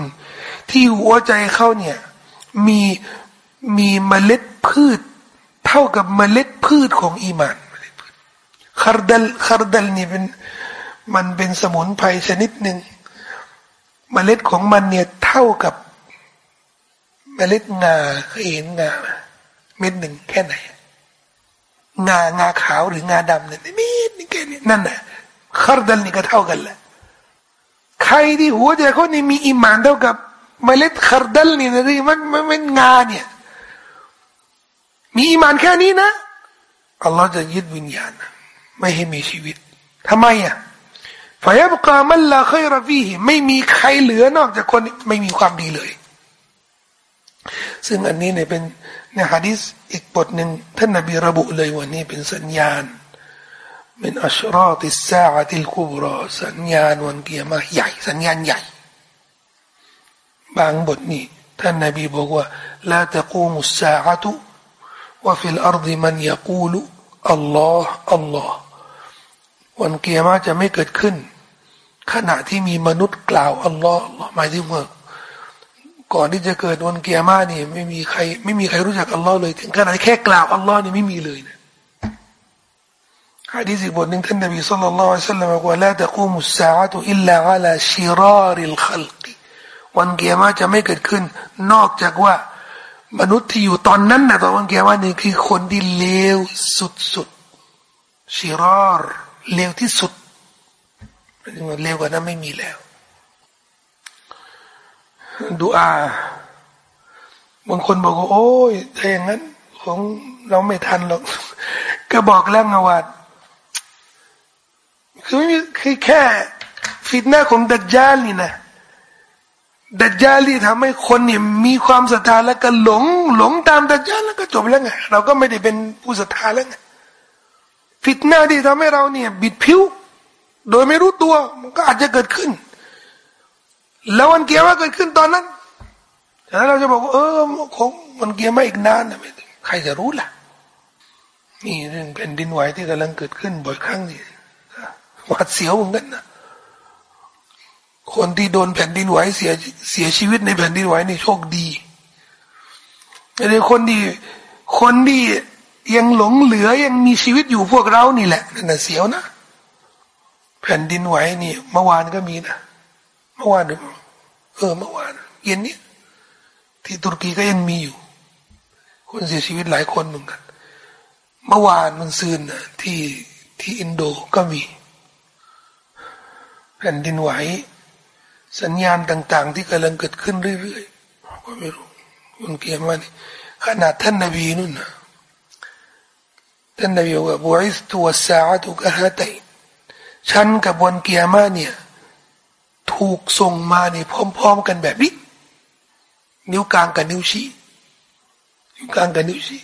ที่หัวใจเขาเนี่ยมีมีเมล็ดพืช เท่ากับเมล็ดพืชของอีมานคาร์ดัลคาร์ดัลนี่เป็นมันเป็นสมุนไพรชนิดหนึ่ง เมล็ดของมันเนี่ยเท่ากับเมล็ดงาเคยเห็นงาเม็ดหนึ่งแค่ไหน งางาขาวหรืองาดำเนี่ยเม็ดนี่แค่นี้นั่นแหละخردل นี่ก็เท่ากันแหละใครที่หัวใจเขานี่มีอีมานเท่ากับเมล็ด خردل นี่นะที่มันมันเป็นงาเนี่ยมีอิมานแค่นี้นะอัลลอฮ์จะยึดวิญญาณ ไม่ให้มีชีวิตทำไมอะ ฟยบกามันละเคยรฟีไม่มีใครเหลือนอกจากคนไม่มีความดีเลย ซึ่งอันนี้เนี่ยเป็นในฮะดิษอีกบทหนึ่งท่านนบีระบุเลยว่านี่เป็นสัญญาณเป็นอัชราติสาติลคุบรอสัญญาณวันเกียรมาใหญ่ สัญญาณใหญ่ บางบทนี้ท่านนบีบอกว่าลาตะกูมุสซาตุว่าฟิลอาร์ดิมันยากูลุอัลลอฮ์อัลลอฮ์วันเกียรมาจะไม่เกิดขึ้น ขณะที่มีมนุษย์กล่าวอัลลอฮ์หมายถึงว่าก่อนที่จะเกิดวันกิยามะฮ์เนี่ยไม่มีใคร ไม่มีใครรู้จักอัลลอฮ์เลย ถึงขนาดแค่กล่าวอัลลอฮ์นี่ไม่มีเลยนะฮะดีษบทหนึ่งท่านนบีสุลต่านละอัลสลามบอกว่าละตะกูมุสซาตุอิลลาอัลาชิราริลขัลกวันเกียร์มาจะไม่เกิดขึ้น นอกจากว่ามนุษย์ที่อยู่ตอนนั้นนะตอนวันเกียร์มาเนี่ยคือคนที่เลวสุดๆชิรอรเลวที่สุด เร็วกว่านั้นไม่มีแล้วดูอาบางคนบอกว่าโอ้ยถ้าอย่างนั้น ของเราไม่ทันหรอก ก็บอกแล้วไงว่าคือไม่คือแค่ ฟิตหน้าของดัจจาลนี่นะดัจจาลีทำให้คนเนี่ยมีความศรัทธาแล้วก็หลง หลงตามดัจจาแล้วก็จบแล้วไงเราก็ไม่ได้เป็นผู้ศรัทธาแล้วไงฟิตนาที่ทำให้เราเนี่ย บิดผิว โดยไม่รู้ตัว มันก็อาจจะเกิดขึ้น แล้ววันเกียร์ว่าเกิดขึ้นตอนนั้นแล้วเราจะบอกว่าเออคงมันเกียร์ไม่อีกนานนะใครจะรู้ล่ะนี่เรื่องแผ่นดินไหวที่กำลังเกิดขึ้นบ่อยครั้งนี่หวาดเสียวเหมือนกันนะคนที่โดนแผ่นดินไหวเสียเสียชีวิตในแผ่นดินไหวนี่โชคดีแต่คนที่คนที่ยังหลงเหลือยังมีชีวิตอยู่พวกเรานี่แหละนั่นเสียวนะ แผ่นดินไหวนี่เมื่อวานก็มีนะเมื่อวานหรือเออเมื่อวาน เย็นนี้ที่ตุรกีก็ยังมีอยู่ คนเสียชีวิตหลายคนเหมือนกัน เมื่อวานมันซืนนะที่ที่อินโดก็มี แผ่นดินไหว สัญญาณต่าง ๆ ที่กำลังเกิดขึ้นเรื่อยๆก็ไม่รู้คุณเกียรมานี่ขนาดท่านนบีนู่นนะท่านนบีว่าบุอิสตัวสาตุกะฮะตัย ฉันกับวันเกียร์มาเนี่ย ถูกส่งมาเนี่ยพร้อม ๆ กันแบบนี้ นิ้วกลางกับนิ้วชี้นิ้วกลางกับนิ้วชี้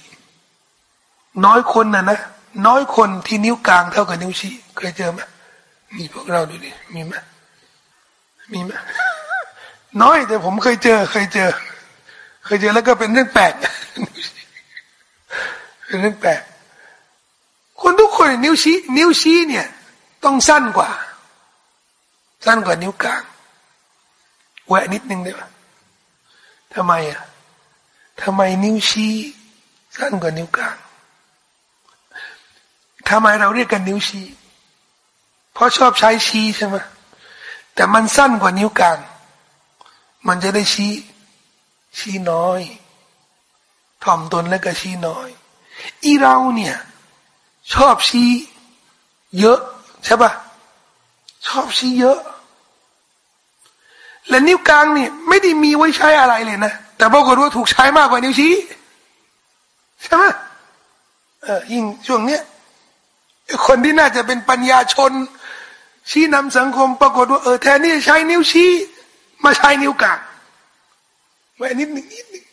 น้อยคนนะนะน้อยคนที่นิ้วกลางเท่ากับนิ้วชี้เคยเจอไหมมีพวกเราดูดิมีไหมมีไหมน้อยแต่ผมเคยเจอ เคยเจอ เคยเจอแล้วก็เป็นเรื่องแปลกเป็นเรื่องแปลกคนทุกคนนิ้วชี้ นิ้วชี้เนี่ย ต้องสั้นกว่า สั้นกว่านิ้วกลางแหวะนิดนึงได้ไหมทำไมอะทำไมนิ้วชี้สั้นกว่านิ้วกลางทำไมเราเรียกกันนิ้วชี้ เพราะชอบใช้ชี้ใช่ไหมแต่มันสั้นกว่านิ้วกลาง มันจะได้ชี้ ชี้น้อยถ่อมตนแล้วก็ชี้น้อย อีเราเนี่ย ชอบชี้ เยอะ ใช่ปะชอบชี้เยอะ และนิ้วกลางนี่ไม่ได้มีไว้ใช้อะไรเลยนะ แต่ปรากฏว่าถูกใช้มากกว่านิ้วชี้ ใช่ไหมเออยิ่งช่วงเนี้ยคนที่น่าจะเป็นปัญญาชน ชี้นำสังคม ปรากฏว่าเออแทนที่จะใช้นิ้วชี้ มาใช้นิ้วกลางไว้นิดหนึ่งนิดหนึ่ง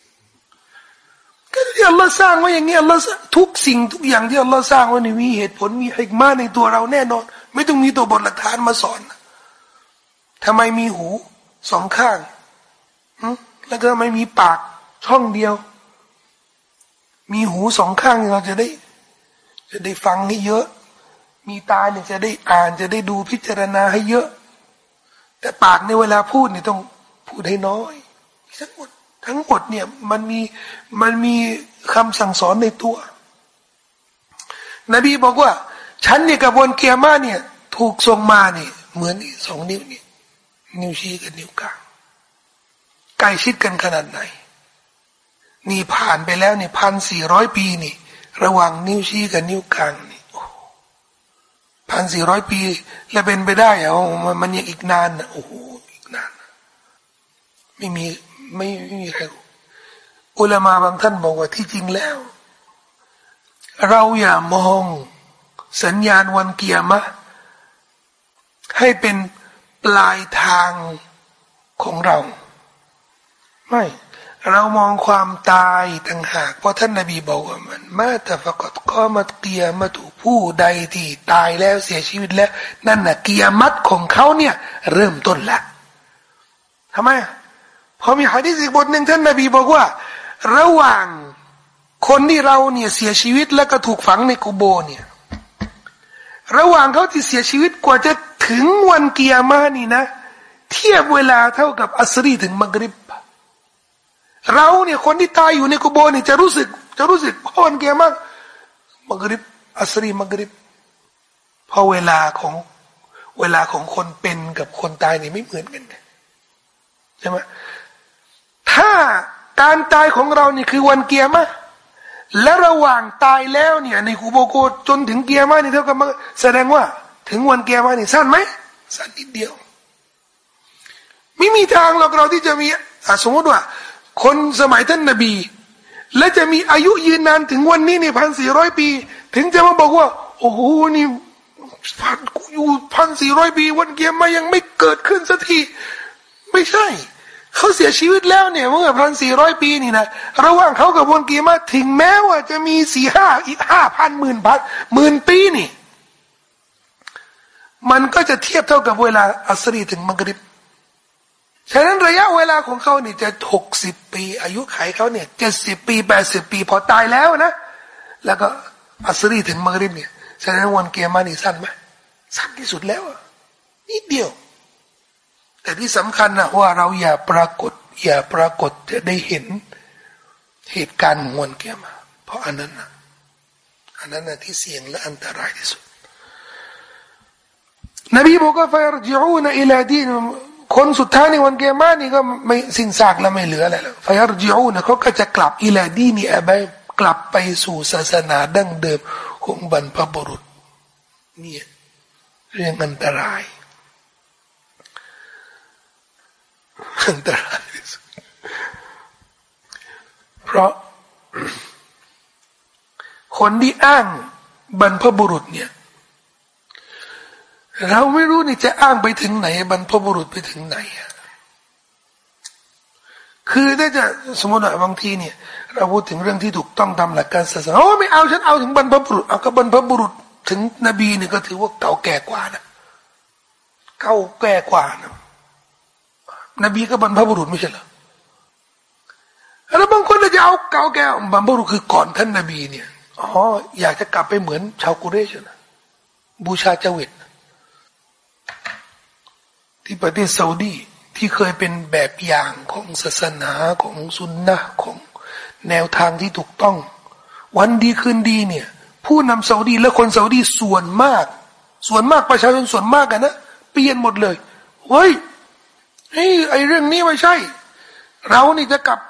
ก็ที่อัลลอฮ์สร้างไว้อย่างนี้อัลลอฮ์ทุกสิ่งทุกอย่างที่อัลลอฮ์สร้างไว้นี่มีเหตุผลมีฮิกมาในตัวเราแน่นอน ไม่ต้องมีตัวบทหลักฐานมาสอนทำไมมีหูสองข้างแล้วก็ไมมีปากช่องเดียว มีหูสองข้างเราจะได้ จะได้ฟังให้เยอะ มีตาเนี่ยจะได้อ่านจะได้ดูพิจารณาให้เยอะ แต่ปากในเวลาพูดเนี่ยต้องพูดให้น้อยทั้งหมดทั้งหมดเนี่ยมันมีมันมีคำสั่งสอนในตัว นบีบอกว่า ฉันเนี่ยกับบนเกียร์มาเนี่ย ถูกทรงมาเนี่ยเหมือนสองนิ้วเนี่ยนิ้วชี้กับนิ้วกลางใกล้ชิดกันขนาดไหน นี่ผ่านไปแล้วเนี่ยพันสี่ร้อยปีนี่ ระหว่างนิ้วชี้กับนิ้วกลางนี่พันสี่ร้อยปี แล้วเป็นไปได้เหรอมันยังอีกนานนะโอ้โหอีกนานไม่มีไม่ไม่มีใครอุลามาบางท่านบอกว่าที่จริงแล้ว เราอย่ามอง สัญญาณวันเกียรมะให้เป็นปลายทางของเรา ไม่ เรามองความตายต่างหาก เพราะท่านนาบีบอกว่ามันมาแต่ฟกตก็มาเกียรมาถูกผู้ใดที่ตายแล้วเสียชีวิตแล้ว นั่นน่ะเกียรมัดของเขาเนี่ย เริ่มต้นละทำไมพอมีฮะดีษอีกบทหนึ่งท่านนาบีบอกว่า ระหว่างคนที่เราเนี่ยเสียชีวิตแล้วก็ถูกฝังในกุโบเนี่ย ระหว่างเขาที่เสียชีวิตกว่าจะถึงวันเกียร์มานี่นะ เทียบเวลาเท่ากับอัสรีถึงมักริบเราเนี่ยคนที่ตายอยู่ในกุโบนี่จะรู้สึก จะรู้สึกพอนเกียมากมักริบอัสรีมักริบเพราะเวลาของเวลาของคนเป็นกับคนตายนี่ไม่เหมือนกันใช่ไหมถ้าการตายของเรานี่คือวันเกียร์มา และระหว่างตายแล้วเนี่ยในคูโบโกจนถึงเกียร์มาเนี่ยเท่ากับแสดงว่า ถึงวันเกียร์มาเนี่ยสั้นไหมสั้นนิดเดียว ไม่มีทางหรอกเราที่จะมีสมมติว่า คนสมัยท่านนบี และจะมีอายุยืนนานถึงวันนี้นี่พันสี่ร้อยปี ถึงจะมาบอกว่า โอ้โหนี่พันอยู่พันสี่ร้อยปี วันเกียร์มายังไม่เกิดขึ้นสักทีไม่ใช่ เขาเสียชีวิตแล้วเนี่ยเมื่อพันสี่ร้อยปีนี่นะระหว่างเขากับวันกีมาถึงแม้ว่าจะมีสี่ห้าอีกห้าพันหมื่นพันหมื่นปีนี่ มันก็จะเทียบเท่ากับเวลาอัสรีถึงมักริบฉะนั้นระยะเวลาของเขาเนี่ยจะหกสิบปี อายุไขเขาเนี่ยเจ็ดสิบปีแปดสิบปี พอตายแล้วนะ แล้วก็อัสรีถึงมักริบเนี่ยฉะนั้นวันเกียร์มานี่สั้นไหมสั้นที่สุดแล้วนิดเดียว แต่ที่สำคัญนะว่าเราอย่าปรากฏ อย่าปรากฏจะได้เห็นเหตุการณ์ของวันเกียมา เพราะอันนั้นนะอันนั้นนะที่เสี่ยงและอันตรายที่สุด นบีบอกว่าฟยรจิอูนอิลาดีนคนสุดท้ายในวันเกียร์มานี่ก็ไม่สิ้นซากแล้วไม่เหลืออะไรแล้วฟยรจิอูนเขาก็จะกลับอิลาดีนีอบายกลับไปสู่ศาสนาดั้งเดิมของบรรพบุรุษเนี่ยเรื่องอันตราย อันตรายที่สุดเพราะ คนที่อ้างบรรพบุรุษเนี่ย เราไม่รู้นี่จะอ้างไปถึงไหน บรรพบุรุษไปถึงไหนคือถ้าจะสมมติว่าบางทีเนี่ย เราพูดถึงเรื่องที่ถูกต้องตามหลักการศาสนาโอ้ไม่เอาฉันเอาถึงบรรพบุรุษเอาก็บรรพบุรุษถึงนบีเนี่ยก็ถือว่าเก่าแก่กว่านะเก่าแก่กว่านะ นบีก็บรรพบุรุษไม่ใช่เหรอแล้วบางคนจะเอาเก่าแก่บรรพบุรุษคือก่อนท่านนบีเนี่ยอ๋ออยากจะกลับไปเหมือนชาวกุเรชนะบูชาเจวิตที่ประเทศซาอุดีที่เคยเป็นแบบอย่างของศาสนาของสุนนะของแนวทางที่ถูกต้อง วันดีคืนดีเนี่ย ผู้นำซาอุดีและคนซาอุดีส่วนมาก ส่วนมากประชาชนส่วนมากกันนะเปลี่ยนหมดเลยเฮ้ย เฮ้ยไอเรื่องนี้ไม่ใช่ เรานี่จะกลับ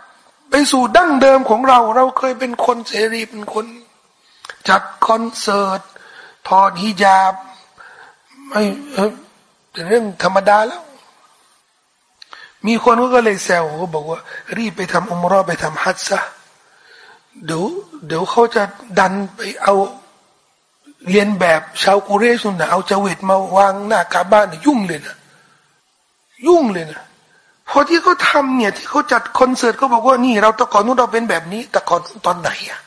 ไปสู่ดั้งเดิมของเรา เราเคยเป็นคนเสรีเป็นคน จัดคอนเสิร์ตทอดฮิญาบไม่เป็นเรื่องธรรมดาแล้ว มีคนก็เลยแซวเขาบอกว่า รีบไปทำอุมรอไปทำฮัจซะเดี๋ยวเดี๋ยวเขาจะดันไปเอาเรียนแบบชาวกุเรชุนะเอาจวิตมาวางหน้ากาบ้านยุ่งเลยนะ ยุ่งเลยนะพอที่เขาทำเนี่ย ที่เขาจัดคอนเสิร์ตเขาบอกว่านี่ เราตะก่อนนู้นเราเป็นแบบนี้ แต่ก่อนตอนไหนอะ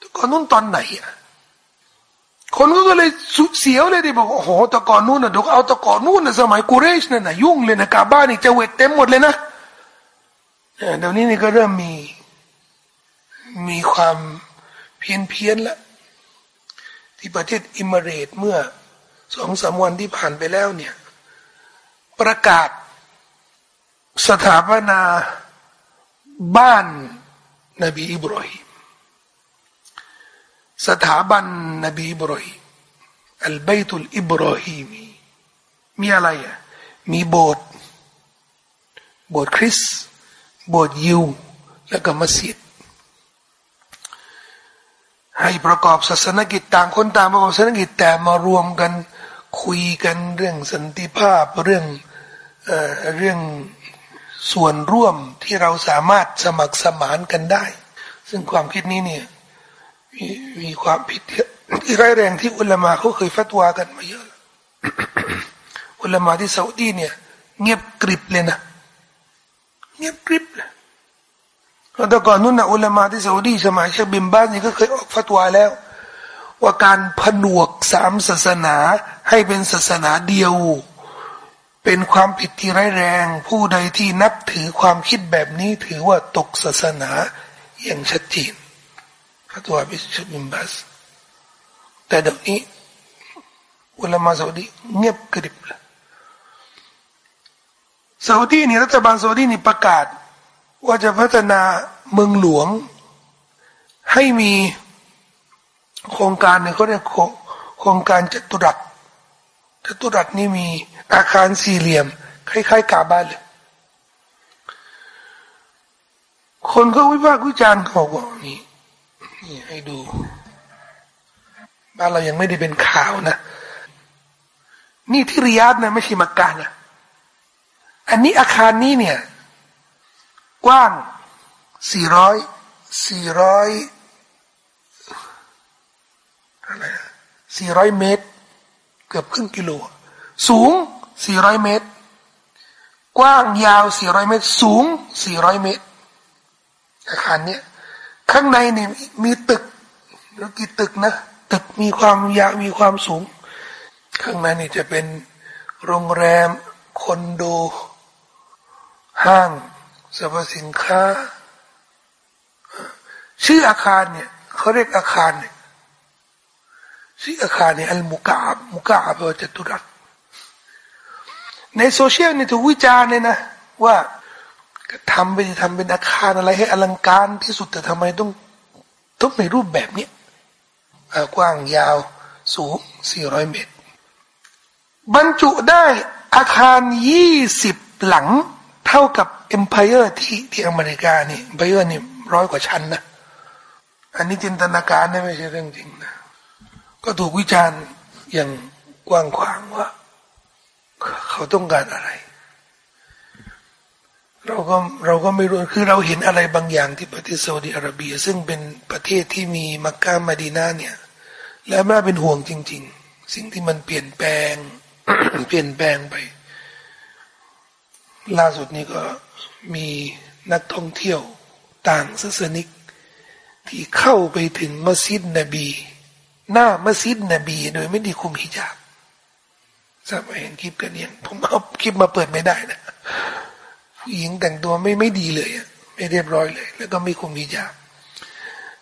ตะก่อนนู้นตอนไหนอะคนก็เลยสุดเสียวเลยที่บอกโอ้โหตะก่อนนู้นนะดี๋ยวเอาตะก่อนนู้นนะสมัยกูเรชนั่นนะยุ่งเลยนะกาบ้านนี่จะเวทเต็มหมดเลยนะเดี๋ยวนี้นี่ก็เริ่มมี มีความเพี้ยนเพี้ยนละที่ประเทศอิมเรตเมื่อสองสามวันที่ผ่านไปแล้วเนี่ย ประกาศสถาปนาบ้านนบีอิบรอฮิมสถาบันนบีอิบรอฮิมอัลเบตุลอิบรอฮิมีมีอะไรอะมีโบสถ์โบสถ์คริสโบสถ์ยิว แล้วก็มัสยิด ให้ประกอบศาสนกิจต่างคนต่างประกอบศาสนกิจแต่มารวมกันคุยกันเรื่องสันติภาพเรื่อง เรื่องส่วนร่วมที่เราสามารถสมัครสมานกันได้ ซึ่งความคิดนี้เนี่ยมีมีความผิดที่ร้ายแรงที่อุลามาเขาเคยฟัตวากันมาเยอะ อุลามาที่ซาอุดีเนี่ยเงียบกริบเลยนะ เงียบกริบเลยแต่ก่อนนู้นนะอุลามาที่ซาอุดีสมัยเชคบิมบาสนี่ก็เคยออกฟัตวาแล้ว ว่าการผนวกสามศาสนาให้เป็นศาสนาเดียว เป็นความผิดที่ร้ายแรง ผู้ใดที่นับถือความคิดแบบนี้ถือว่าตกศาสนาอย่างชัดเจนฟัตวบิชบิมบัส แต่เดี๋ยวนี้อุลามาซาอุดีเงียบกริบเลยซาอุดีนี่รัฐบาลซาอุดีนี่ประกาศ ว่าจะพัฒนาเมืองหลวง ให้มีโครงการเนี่ยเขาเรียกโครงการจตุรัสจตุรัสนี่มี อาคารสี่เหลี่ยม คล้ายๆกาบ้านเลยคนก็วิพากษ์วิจารณ์เขาบอกนี่นี่ให้ดูบ้านเรายังไม่ได้เป็นข่าวนะ นี่ที่ริยาดนะไม่ใช่มักกะนะอันนี้อาคารนี้เนี่ย กว้างสี่ร้อยสี่ร้อยอะไรสี่ร้อยเมตร เกือบครึ่งกิโล สูง 400 เมตร กว้างยาว 400 เมตร สูง 400 เมตร อาคารเนี้ยข้างในนี่มีตึกแล้วกี่ตึกนะ ตึกมีความยาวมีความสูง ข้างในนี่จะเป็นโรงแรม คอนโด ห้างสรรพสินค้า ชื่ออาคารเนี่ยเขาเรียกอาคารเนี่ยชื่ออาคารเนี่ยอัลมุกาบมุกาบแปลว่าจตุรัส ในโซเชียลเนี่ยถูกวิจารณ์เลยนะ ว่าทำไปทำเป็นอาคารอะไรให้อลังการที่สุดแต่ทำไมต้องต้องในรูปแบบนี้กว้างยาวสูง 400 เมตร บรรจุได้อาคาร 20 หลัง เท่ากับ Empire ที่ที่อเมริกานี่ Empire นี่ร้อยกว่าชั้นนะ อันนี้จินตนาการนะไม่ใช่เรื่องจริงนะ ก็ถูกวิจารณ์อย่างกว้างขวางว่า เขาต้องการอะไร เราก็เราก็ไม่รู้คือเราเห็นอะไรบางอย่างที่ประเทศซาอุดิอาระเบีย ซึ่งเป็นประเทศที่มีมักกะมาดีนาเนี่ย แล้วน่าเป็นห่วงจริง ๆ สิ่งที่มันเปลี่ยนแปลง เปลี่ยนแปลงไป ล่าสุดนี้ก็มีนักท่องเที่ยวต่างศาสนิก ที่เข้าไปถึงมัสยิดนบี หน้ามัสยิดนบี โดยไม่ได้คุมฮิญาบ ทราบเห็นคลิปกันยังผมเอาคลิปมาเปิดไม่ได้นะผู้หญิงแต่งตัวไม่ไม่ดีเลยไม่เรียบร้อยเลย แล้วก็ไม่คุมฮิญาบ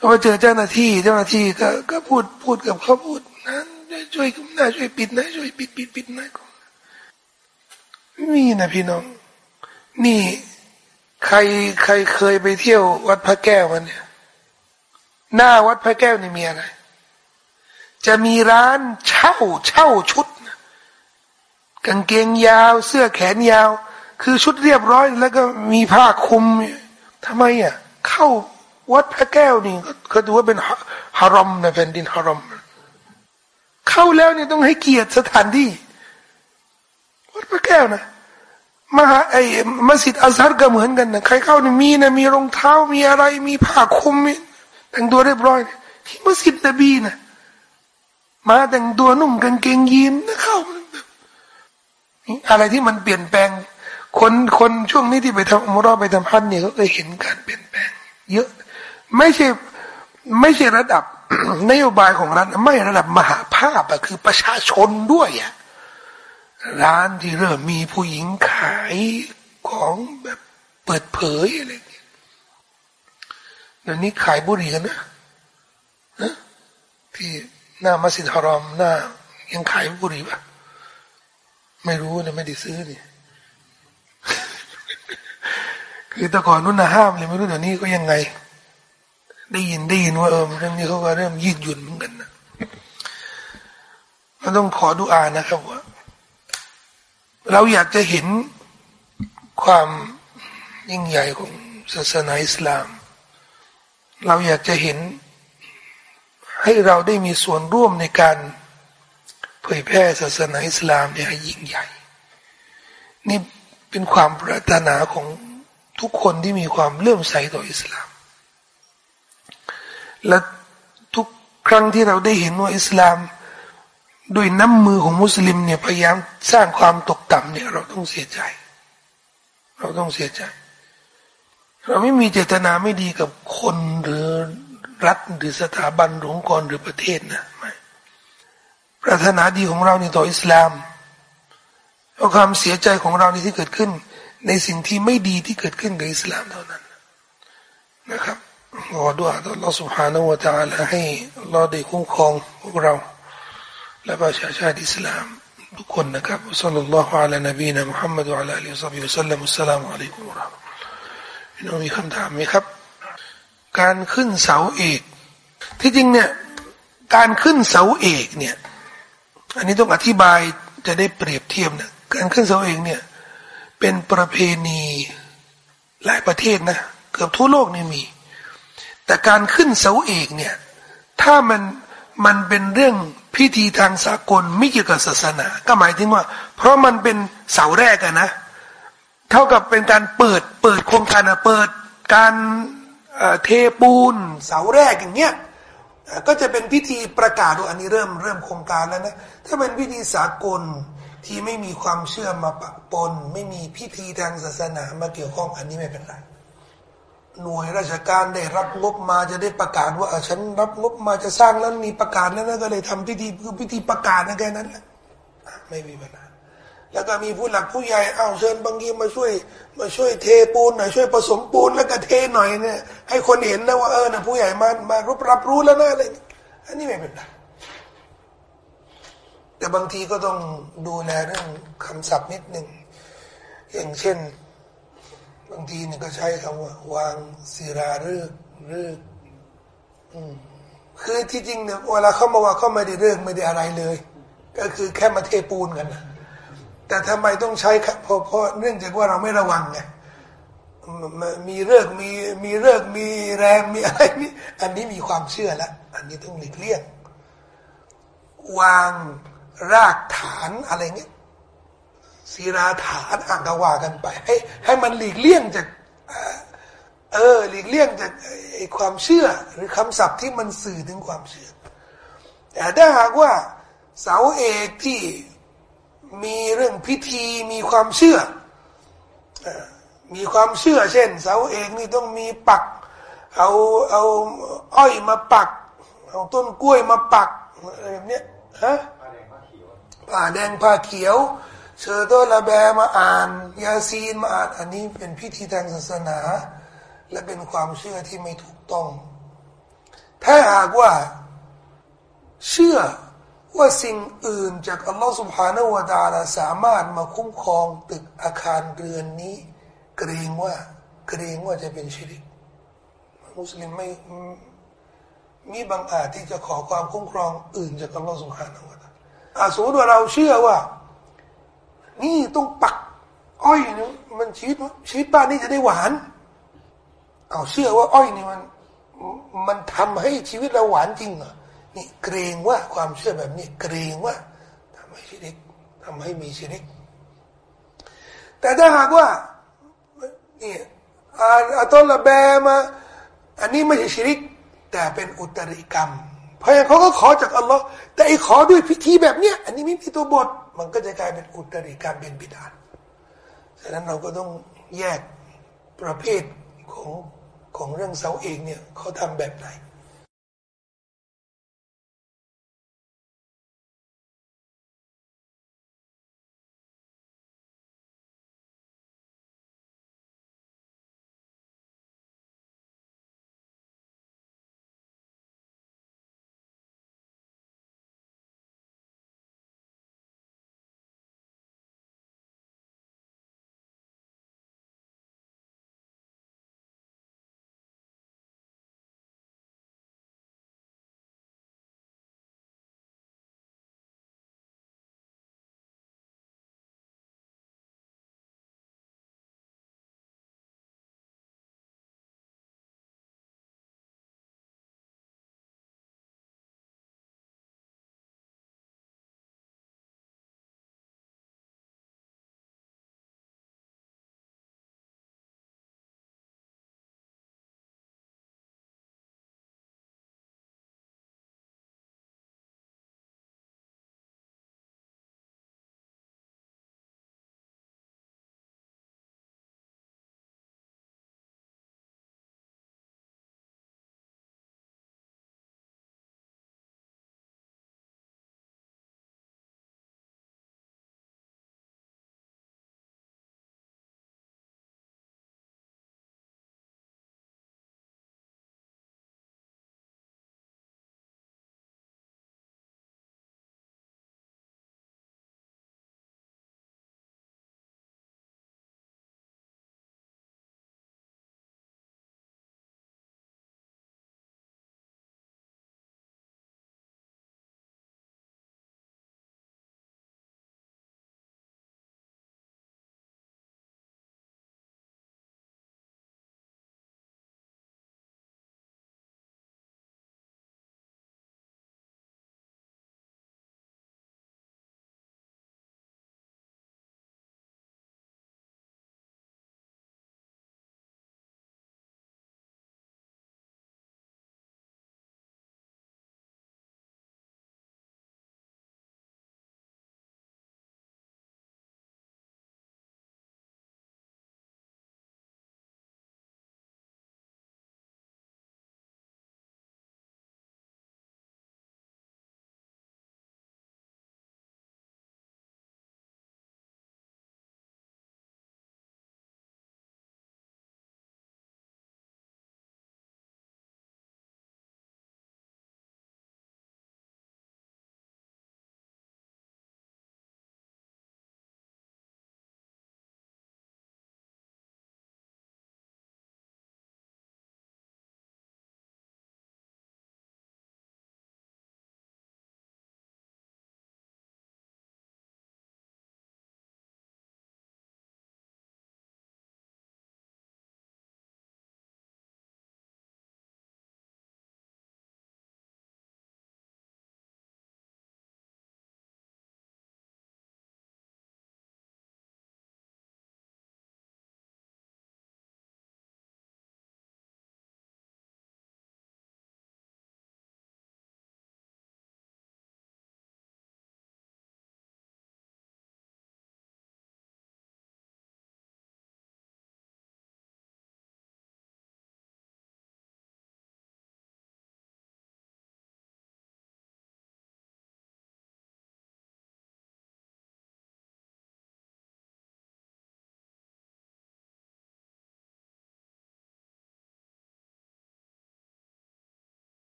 พอเจอเจ้าหน้าที่เจ้าหน้าที่ก็ก็พูดพูดกับเขาพูดนั้นช่วยกุมหน้าช่วยปิดนะช่วยปิดปิดปิดนะนี่นะพี่น้อง นี่ใครใครเคยไปเที่ยววัดพระแก้วมันเนี่ย หน้าวัดพระแก้วนี่มีอะไร จะมีร้านเช่าเช่าชุด กางเกงยาว เสื้อแขนยาว คือชุดเรียบร้อยแล้วก็มีผ้าคลุมทำไมอะเข้าวัดพระแก้วนี่ก็ถือว่าเป็นฮารอมนะแผ่นดินฮารอมเข้าแล้วนี่ต้องให้เกียรติสถานที่วัดพระแก้วนะมหาไอ้มัสยิดอัซฮาร์ก็เหมือนกันนะใครเข้านี่มีนะมีรองเท้ามีอะไร มีผ้าคลุมแต่งตัวเรียบร้อยที่มัสยิดนบีนะมาแต่งตัวนุ่งกางเกงยีนนะเข้า อะไรที่มันเปลี่ยนแปลง คนคนช่วงนี้ที่ไปทำมรอไปทำพันเนี่ยก็เคยเห็นการเปลี่ยนแปลง เยอะ ไม่ใช่ไม่ใช่ระดับนโยบายของรัฐไม่ระดับมหาภาพอะคือประชาชนด้วยอะร้านที่เริ่มมีผู้หญิงขายของแบบเปิดเผยอะไรเงี้ยเดี๋ยวนี้ขายบุหรี่กันนะนะที่หน้ามัสยิดฮารอมหน้ายังขายบุหรี่ปะ ไม่รู้นะไม่ได้ซื้อนี่คือแต่ก่อนนู้นนะห้ามเลยไม่รู้เดี๋ยวนี้ก็ยังไง ได้ยินได้ยินว่าเออเรื่องนี้เขาก็เริ่มยืดหยุ่นเหมือนกันนะมันต้องขอดูอานะครับว่า เราอยากจะเห็นความยิ่งใหญ่ของศาสนาอิสลาม เราอยากจะเห็น ให้เราได้มีส่วนร่วมในการ ผยแพร่ศาสนาอิสลามเนี่ยยิ่งใหญ่ นี่เป็นความปรารถนาของทุกคนที่มีความเลื่อมใสต่ออิสลาม และทุกครั้งที่เราได้เห็นว่าอิสลามด้วยน้ำมือของมุสลิมเนี่ยพยายามสร้างความตกต่ำเนี่ยเราต้องเสียใจ เราต้องเสียใจ เราไม่มีเจตนาไม่ดีกับคนหรือรัฐหรือสถาบันหรือองค์กรหรือประเทศนะ ปรารถนาดีของเราในต่ออิสลามเพราะความเสียใจของเราในที่เกิดขึ้น ในสิ่งที่ไม่ดีที่เกิดขึ้นกับอิสลามเท่านั้นนะครับขอดุอาต่อ Allah سبحانه และ تعالى ให้ Allah ได้คุ้มครองพวกเราและประชาชาติอิสลามทุกคนนะครับสัลลัลลอฮุอะลัยนบีนะมุฮัมมัดอะลัยฮิวซัลลัมสัลลัมุสลามุอะลัยกุมรอฮ์พี่น้องมีคำถามไหมครับ การขึ้นเสาเอกที่จริงเนี่ยการขึ้นเสาเอกเนี่ย อันนี้ต้องอธิบายจะได้เปรียบเทียบนะการขึ้นเสาเอกเนี่ย เป็นประเพณีหลายประเทศนะเกือบทั่วโลกนี่มี แต่การขึ้นเสาเอกเนี่ย ถ้ามันมันเป็นเรื่องพิธีทางสากลไม่เกี่ยวกับศาสนา ก็หมายถึงว่า เพราะมันเป็นเสาแรกอะนะเท่ากับเป็นการเปิดเปิดโครงการเปิดการเทปูนเสาแรกอย่างเงี้ย ก็จะเป็นพิธีประกาศว่าอันนี้เริ่มเริ่มโครงการแล้วนะถ้าเป็นพิธีสากลที่ไม่มีความเชื่อมาปะปน ไม่มีพิธีทางศาสนามาเกี่ยวข้องอันนี้ไม่เป็นไรหน่วยราชการได้รับงบมาจะได้ประกาศว่าฉันรับงบมาจะสร้างแล้วมีประกาศแล้วก็เลยทำพิธีคือพิธีประกาศนะแค่นั้นแหละไม่มีปัญหา แล้วก็มีผู้หลักผู้ใหญ่เอาเชิญบางทีมาช่วย มาช่วยเทปูนหน่อยช่วยผสมปูนแล้วก็เทหน่อยเนี่ยให้คนเห็นนะว่าเออนะผู้ใหญ่มามารับรับรู้แล้วนะอะไรอันนี้ไม่เป็นไรแต่บางทีก็ต้องดูแลเรื่องคำศัพท์นิดหนึ่งอย่างเช่น บางทีเนี่ยก็ใช้คำว่า วางศิราฤกษ์ฤกษ์คือที่จริงเนี่ยเวลาเข้ามาว่าเข้าม่ได้เรื่องไม่ได้อะไรเลย ก็คือแค่มาเทปูนกันนะ แต่ทำไมต้องใช้เพราะเพราะเนื่องจากว่าเราไม่ระวังไงมีเรื่องมีมีเรื่องมีแรงมีอะไรนี่อันนี้มีความเชื่อแล้วอันนี้ต้องหลีกเลี่ยง วางรากฐานอะไรเงี้ยศีราฐานอ่างกว่ากันไป ให้ให้มันหลีกเลี่ยงจากเออหลีกเลี่ยงจากความเชื่อ หรือคำศัพท์ที่มันสื่อถึงความเชื่อ แต่ถ้าหากว่าเสาเอกที่ มีเรื่องพิธีมีความเชื่อ มีความเชื่อ เช่น เสาเอกนี่ต้องมีปัก เอาเอาอ้อยมาปัก เอาต้นกล้วยมาปักอะไรแบบนี้ฮะผ้าแดงผ้าเขียว เชิญตัวละแบมาอ่าน ยาซีนมาอ่านอันนี้เป็นพิธีทางศาสนา และเป็นความเชื่อที่ไม่ถูกต้อง ถ้าหากว่าเชื่อ ว่าสิ่งอื่นจากอัลลอฮ์สุบฮานาวะตาลาสามารถมาคุ้มครองตึกอาคารเรือนนี้ เกรงว่าเกรงว่าจะเป็นชิริก มุสลิมไม่มีบางอาจที่จะขอความคุ้มครองอื่นจากอัลลอฮ์สุบฮานาวะตาอาสมมว่าเราเชื่อว่า นี่ต้องปัก อ้อยนี่มันชีวิตชีวิตบ้านนี้จะได้หวาน เอาเชื่อว่า อ้อยนี่มัน มันทำให้ชีวิตเราหวานจริงเหรอ นี่เกรงว่าความเชื่อแบบนี้เกรงว่าทำให้ชิริกทำให้มีชิริก แต่ถ้าหากว่านี่อาตอละแบมาอันนี้ไม่ใช่ชิริก แต่เป็นอุตริกรรม เพราะเขาก็ขอจากอัลลอฮ์แต่ไอ้ขอด้วยพิธีแบบเนี้ยอันนี้ไม่มีตัวบท มันก็จะกลายเป็นอุตริกรรมเป็นบิดาฉะนั้นเราก็ต้องแยกประเภทของของเรื่องเสาเองเนี่ยเขาทำแบบไหน